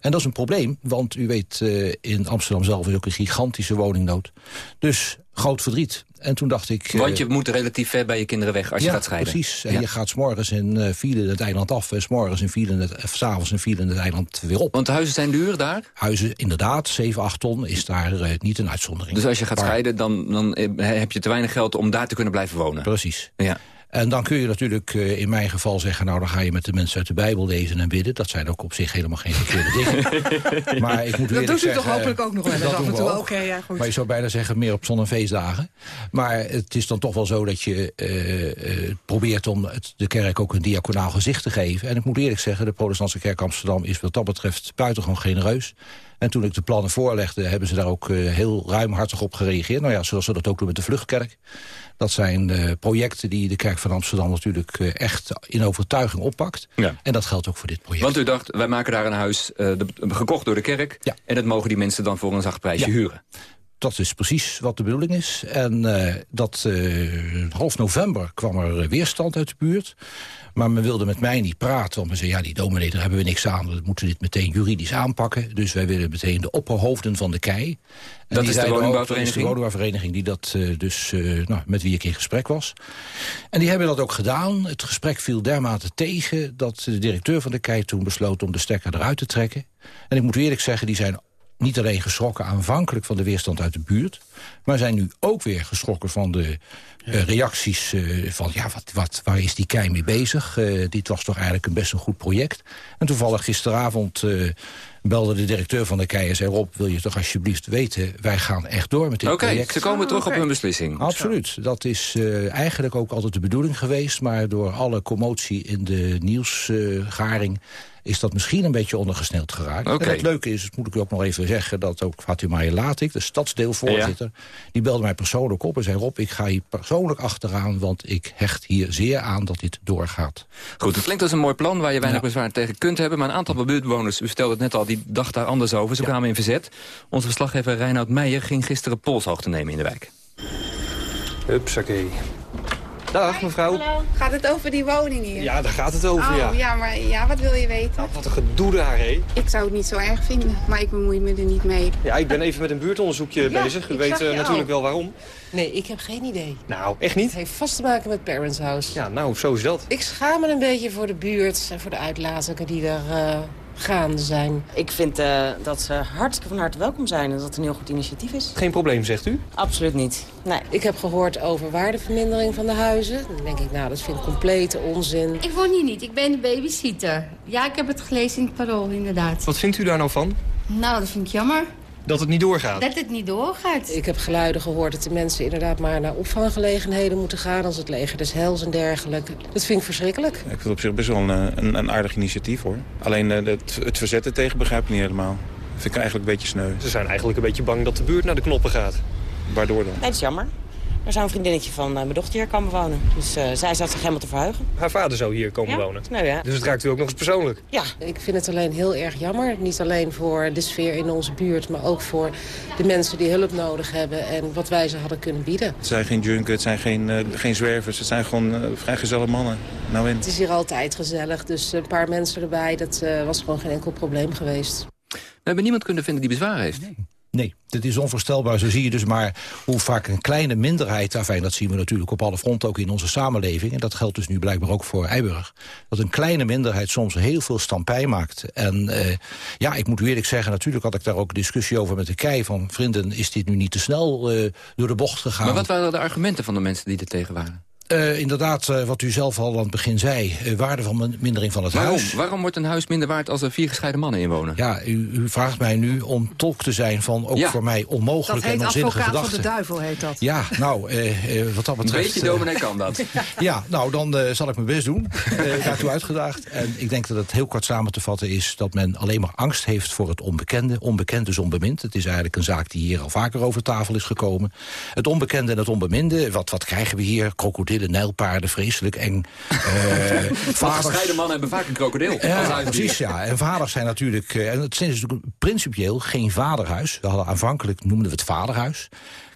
En dat is een probleem, want u weet, uh, in Amsterdam zelf is ook een gigantische woningnood. Dus groot verdriet. En toen dacht ik... Want je moet relatief ver bij je kinderen weg als ja, je gaat scheiden. precies. En ja. je gaat s'morgens in uh, file het eiland af... en s'morgens in file het, of s'avonds in file het eiland weer op. Want de huizen zijn duur daar? Huizen, inderdaad. 7, 8 ton is daar uh, niet een uitzondering. Dus als je gaat maar, scheiden, dan, dan heb je te weinig geld... om daar te kunnen blijven wonen? Precies. Ja. En dan kun je natuurlijk uh, in mijn geval zeggen... nou, dan ga je met de mensen uit de Bijbel lezen en bidden. Dat zijn ook op zich helemaal geen verkeerde dingen. *laughs* maar ik moet dat doet u zeggen, toch hopelijk ook nog wel eens dat af doen en we toe? ook. Oké, ja, goed. Maar je zou bijna zeggen meer op zon- en feestdagen. Maar het is dan toch wel zo dat je uh, uh, probeert om het, de kerk ook een diaconaal gezicht te geven. En ik moet eerlijk zeggen, de protestantse kerk Amsterdam is wat dat betreft buitengewoon genereus. En toen ik de plannen voorlegde, hebben ze daar ook uh, heel ruimhartig op gereageerd. Nou ja, zoals ze dat ook doen met de Vluchtkerk. Dat zijn uh, projecten die de kerk van Amsterdam natuurlijk uh, echt in overtuiging oppakt. Ja. En dat geldt ook voor dit project. Want u dacht, wij maken daar een huis de, gekocht door de kerk. Ja. En dat mogen die mensen dan voor een zacht prijsje Ja. huren. Dat is precies wat de bedoeling is. En uh, dat uh, half november kwam er weerstand uit de buurt. Maar men wilde met mij niet praten. Want men zei, ja, die dominee, daar hebben we niks aan. We moeten dit meteen juridisch aanpakken. Dus wij willen meteen de opperhoofden van de kei. En Dat is de woningbouwvereniging? De woningbouwvereniging die dat uh, dus, nou, met wie ik in gesprek was. En die hebben dat ook gedaan. Het gesprek viel dermate tegen dat de directeur van de kei toen besloot om de stekker eruit te trekken. En ik moet eerlijk zeggen, die zijn niet alleen geschrokken aanvankelijk van de weerstand uit de buurt... maar zijn nu ook weer geschrokken van de uh, reacties uh, van... ja, wat, wat, waar is die kei mee bezig? Uh, dit was toch eigenlijk een best een goed project. En toevallig gisteravond belde de directeur van de kei en zei... Rob, wil je toch alsjeblieft weten, wij gaan echt door met dit okay, project. ze komen terug Oh, op hun beslissing. Absoluut. Dat is uh, eigenlijk ook altijd de bedoeling geweest... maar door alle commotie in de nieuwsgaring... is dat misschien een beetje ondergesneld geraakt. Okay. En het leuke is, dat moet ik u ook nog even zeggen... dat ook Fatima Latik, de stadsdeelvoorzitter... Ja. die belde mij persoonlijk op en zei... Rob, ik ga hier persoonlijk achteraan... want ik hecht hier zeer aan dat dit doorgaat. Goed, het klinkt als een mooi plan waar je weinig ja. bezwaar tegen kunt hebben... maar een aantal buurtbewoners, u stelde het net al, die dacht daar anders over. Ze ja. kwamen in verzet. Onze verslaggever Reinoud Meijer ging gisteren polshoogte nemen in de wijk. Hupsakee. Dag mevrouw. Hallo. Gaat het over die woning hier? Ja, daar gaat het over, oh, ja. ja, maar ja, wat wil je weten? Nou, wat een gedoe daar, hé. Ik zou het niet zo erg vinden, maar ik bemoei me er niet mee. Ja, ik ben even met een buurtonderzoekje ja, bezig. U weet uh, natuurlijk wel waarom. Nee, ik heb geen idee. Nou, echt niet? Het heeft vast te maken met Parents House. Ja, nou, zo is dat. Ik schaam me een beetje voor de buurt en voor de uitlatingen die er uh, gaande zijn. Ik vind uh, dat ze hartstikke van harte welkom zijn en dat het een heel goed initiatief is. Geen probleem, zegt u? Absoluut niet. Nee. Ik heb gehoord over waardevermindering van de huizen. Dan denk ik, nou, dat vind ik complete onzin. Ik woon hier niet, ik ben de babysitter. Ja, ik heb het gelezen in het parool, inderdaad. Wat vindt u daar nou van? Nou, dat vind ik jammer. Dat het niet doorgaat? Dat het niet doorgaat. Ik heb geluiden gehoord dat de mensen inderdaad maar naar opvanggelegenheden moeten gaan... als het leger des hels en dergelijke. Dat vind ik verschrikkelijk. Ik vind het op zich best wel een, een, een aardig initiatief, hoor. Alleen uh, het, het verzetten tegen begrijp ik niet helemaal. Dat vind ik eigenlijk een beetje sneu. Ze zijn eigenlijk een beetje bang dat de buurt naar de knoppen gaat. Waardoor dan? Nee, dat is jammer. Er zou een vriendinnetje van eh, mijn dochter hier komen wonen. Dus eh, zij zat zich helemaal te verheugen. Haar vader zou hier komen Ja? wonen. Nou ja. Dus het raakt u ook nog eens persoonlijk. Ja. Ik vind het alleen heel erg jammer. Niet alleen voor de sfeer in onze buurt... maar ook voor de mensen die hulp nodig hebben... en wat wij ze hadden kunnen bieden. Het zijn geen junken, het zijn geen, eh, geen zwervers. Het zijn gewoon uh, vrijgezelle mannen. Nou in. Het is hier altijd gezellig, dus een paar mensen erbij... dat uh, was gewoon geen enkel probleem geweest. We hebben niemand kunnen vinden die bezwaar heeft. Nee, dat is onvoorstelbaar. Zo zie je dus maar hoe vaak een kleine minderheid... enfin, dat zien we natuurlijk op alle fronten ook in onze samenleving... en dat geldt dus nu blijkbaar ook voor Eiburg... dat een kleine minderheid soms heel veel stampij maakt. En uh, ja, ik moet u eerlijk zeggen... natuurlijk had ik daar ook discussie over met de KEI... van vrienden, is dit nu niet te snel uh, door de bocht gegaan? Maar wat waren de argumenten van de mensen die er tegen waren? Uh, inderdaad, uh, wat u zelf al aan het begin zei, uh, waarde van mindering van het Waarom? huis. Waarom wordt een huis minder waard als er vier gescheiden mannen in wonen? Ja, u, u vraagt mij nu om tolk te zijn van ook ja. voor mij onmogelijke en onzinnige gedachten. Dat heet advocaat van de duivel, heet dat. Ja, nou, eh, wat dat betreft... Een beetje dominee kan dat. *laughs* ja, nou, dan zal ik mijn best doen. daartoe uitgedaagd. En ik denk dat het heel kort samen te vatten is dat men alleen maar angst heeft voor het onbekende. Onbekend is onbemind. Het is eigenlijk een zaak die hier al vaker over tafel is gekomen. Het onbekende en het onbeminde, wat, wat krijgen we hier? Krokodillen, nijlpaarden, vreselijk eng. *laughs* Uh, vaders... Mannen hebben vaak een krokodil. Ja, precies, ja. En vaders zijn natuurlijk... Uh, en het is natuurlijk principieel geen vaderhuis. We hadden aanvankelijk, noemden we het vaderhuis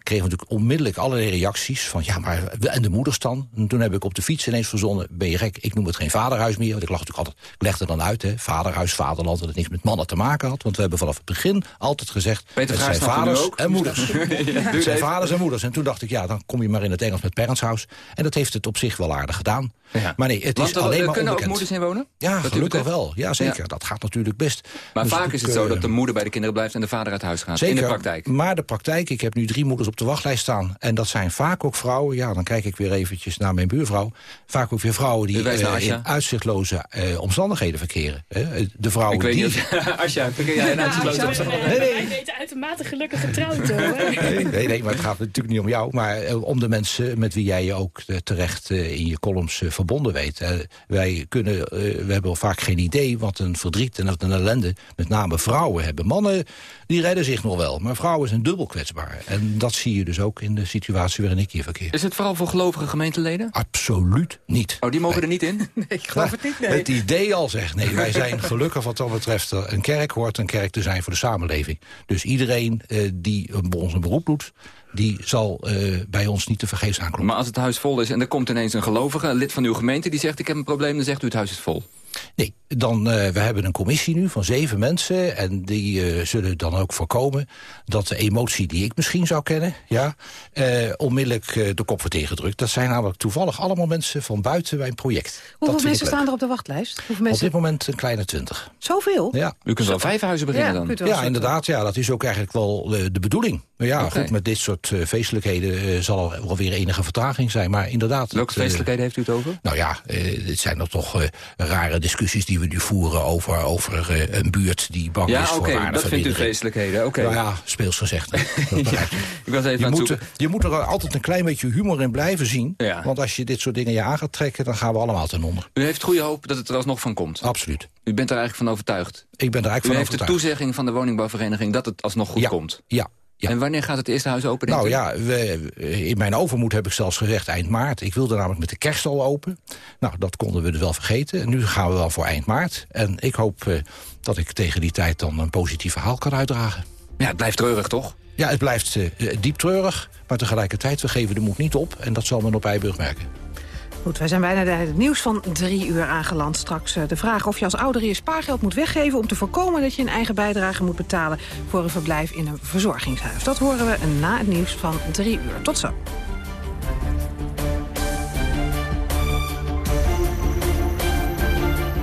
kregen we natuurlijk onmiddellijk allerlei reacties van... ja, maar en de moeders dan? En toen heb ik op de fiets ineens verzonnen... ben je gek, ik noem het geen vaderhuis meer. Want ik lag natuurlijk altijd, ik legde dan uit, hè, vaderhuis, vaderland... dat het niks met mannen te maken had. Want we hebben vanaf het begin altijd gezegd... Peter het zijn vaders ook? en moeders. *laughs* Ja, het zijn vaders en moeders. En toen dacht ik, ja, dan kom je maar in het Engels met parents house. En dat heeft het op zich wel aardig gedaan. Ja. Maar nee, het Want is er, alleen maar kunnen onbekend. ook moeders in wonen? Ja, Dat gelukkig wel. Ja, zeker. Ja. Dat gaat natuurlijk best. Maar Dus vaak is het zo eh, dat de moeder bij de kinderen blijft... en de vader uit huis gaat. Zeker, In de praktijk. maar de praktijk, ik heb nu drie moeders op de wachtlijst staan. En dat zijn vaak ook vrouwen, ja, dan kijk ik weer eventjes naar mijn buurvrouw. Vaak ook weer vrouwen die eh, in uitzichtloze eh, omstandigheden verkeren. Hè. De vrouwen Ik weet die... niet. *laughs* Asja, verkeer jij een uitgesloten omstandigheden? Nee, nee. Wij weten uitermate gelukkig getrouwd hoor. *laughs* Nee, nee, nee, maar het gaat natuurlijk niet om jou. Maar eh, om de mensen met wie jij je ook terecht in je columns verbonden weet. Wij, kunnen, we hebben vaak geen idee wat een verdriet en wat een ellende met name vrouwen hebben. Mannen die redden zich nog wel, maar vrouwen zijn dubbel kwetsbaar. En dat zie je dus ook in de situatie waarin ik hier verkeer. Is het vooral voor gelovige gemeenteleden? Absoluut niet. Oh, die mogen er niet in? *laughs* Nee, ik geloof het niet, nee. Het idee al zegt, nee, wij zijn *laughs* gelukkig wat dat betreft... eh, een kerk hoort een kerk te zijn voor de samenleving. Dus iedereen eh, die een, ons een beroep doet... die zal eh, bij ons niet te vergeefs aankloppen. Maar als het huis vol is en er komt ineens een gelovige... een lid van uw gemeente, die zegt ik heb een probleem... dan zegt u het huis is vol. Nee, dan, eh, we hebben een commissie nu van zeven mensen... en die eh, zullen dan ook voorkomen dat de emotie die ik misschien zou kennen... Ja, eh, onmiddellijk eh, de kop wordt ingedrukt. Dat zijn namelijk toevallig allemaal mensen van buiten mijn project. Hoeveel mensen staan er op de wachtlijst? Hoeveel Op mensen? dit moment een kleine twintig. Zoveel? Ja. U kunt wel vijf huizen beginnen Ja, dan. Ja, inderdaad. Ja, dat is ook eigenlijk wel eh, de bedoeling. Maar ja, goed, met dit soort eh, feestelijkheden eh, zal er wel weer enige vertraging zijn. Maar inderdaad... Welke het, feestelijkheden heeft u het over? Nou ja, eh, dit zijn er toch eh, rare discussies die we nu voeren over, over eh, een buurt die bang Ja, is oké, voor waarde dat vindt u feestelijkheden. Oké. Nou ja, speels gezegd. *laughs* Ik was even Je aan moet, zoeken. je moet er altijd een klein beetje humor in blijven zien. Ja. Want als je dit soort dingen je aan gaat trekken... dan gaan we allemaal ten onder. U heeft goede hoop dat het er alsnog van komt. Absoluut. U bent er eigenlijk van overtuigd. Ik ben er U eigenlijk van heeft de overtuigd. toezegging van de woningbouwvereniging dat het alsnog goed Ja. komt. Ja, ja. En wanneer gaat het eerste huis open? Nou u? ja, we, in mijn overmoed heb ik zelfs gezegd eind maart. Ik wilde namelijk met de kerst al open. Nou, dat konden we dus wel vergeten. En nu gaan we wel voor eind maart. En ik hoop eh, dat ik tegen die tijd dan een positief verhaal kan uitdragen. Ja, het blijft treurig, toch? Ja, het blijft eh, diep treurig. Maar tegelijkertijd, we geven de moed niet op. En dat zal men op Eiburg merken. Goed, wij zijn bijna bij het nieuws van drie uur aangeland. Straks eh, de vraag of je als ouder je spaargeld moet weggeven... om te voorkomen dat je een eigen bijdrage moet betalen... voor een verblijf in een verzorgingshuis. Dat horen we na het nieuws van drie uur. Tot zo.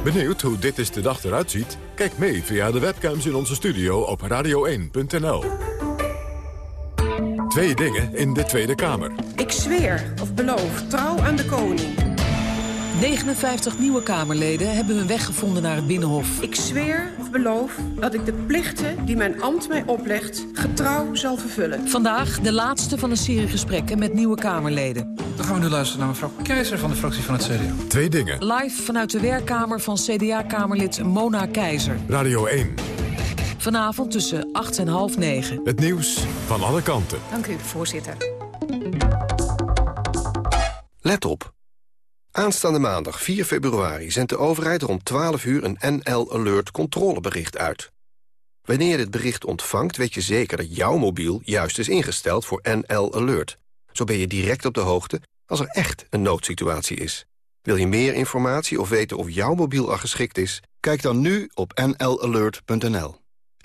Benieuwd hoe dit is de dag eruit ziet? Kijk mee via de webcams in onze studio op radio1.nl. Twee dingen in de Tweede Kamer. Ik zweer of beloof trouw aan de koning. 59 nieuwe Kamerleden hebben hun weg gevonden naar het Binnenhof. Ik zweer of beloof dat ik de plichten die mijn ambt mij oplegt... getrouw zal vervullen. Vandaag de laatste van een serie gesprekken met nieuwe Kamerleden. Dan gaan we nu luisteren naar mevrouw Keizer van de fractie van het CDA. Twee dingen. Live vanuit de werkkamer van CDA-kamerlid Mona Keizer. Radio 1. Vanavond tussen 8 en half 9. Het nieuws van alle kanten. Dank u, voorzitter. Let op. Aanstaande maandag 4 februari zendt de overheid rond 12 uur een NL Alert controlebericht uit. Wanneer je dit bericht ontvangt, weet je zeker dat jouw mobiel juist is ingesteld voor NL Alert. Zo ben je direct op de hoogte als er echt een noodsituatie is. Wil je meer informatie of weten of jouw mobiel al geschikt is? Kijk dan nu op nlalert.nl.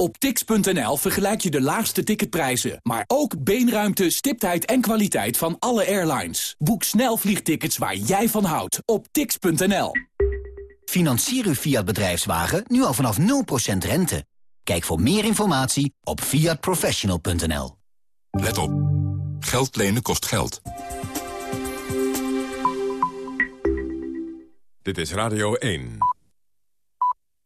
Op tix.nl vergelijk je de laagste ticketprijzen, maar ook beenruimte, stiptheid en kwaliteit van alle airlines. Boek snel vliegtickets waar jij van houdt op tix.nl. Financier uw Fiat bedrijfswagen nu al vanaf 0% rente. Kijk voor meer informatie op fiatprofessional.nl. Let op. Geld lenen kost geld. Dit is Radio 1.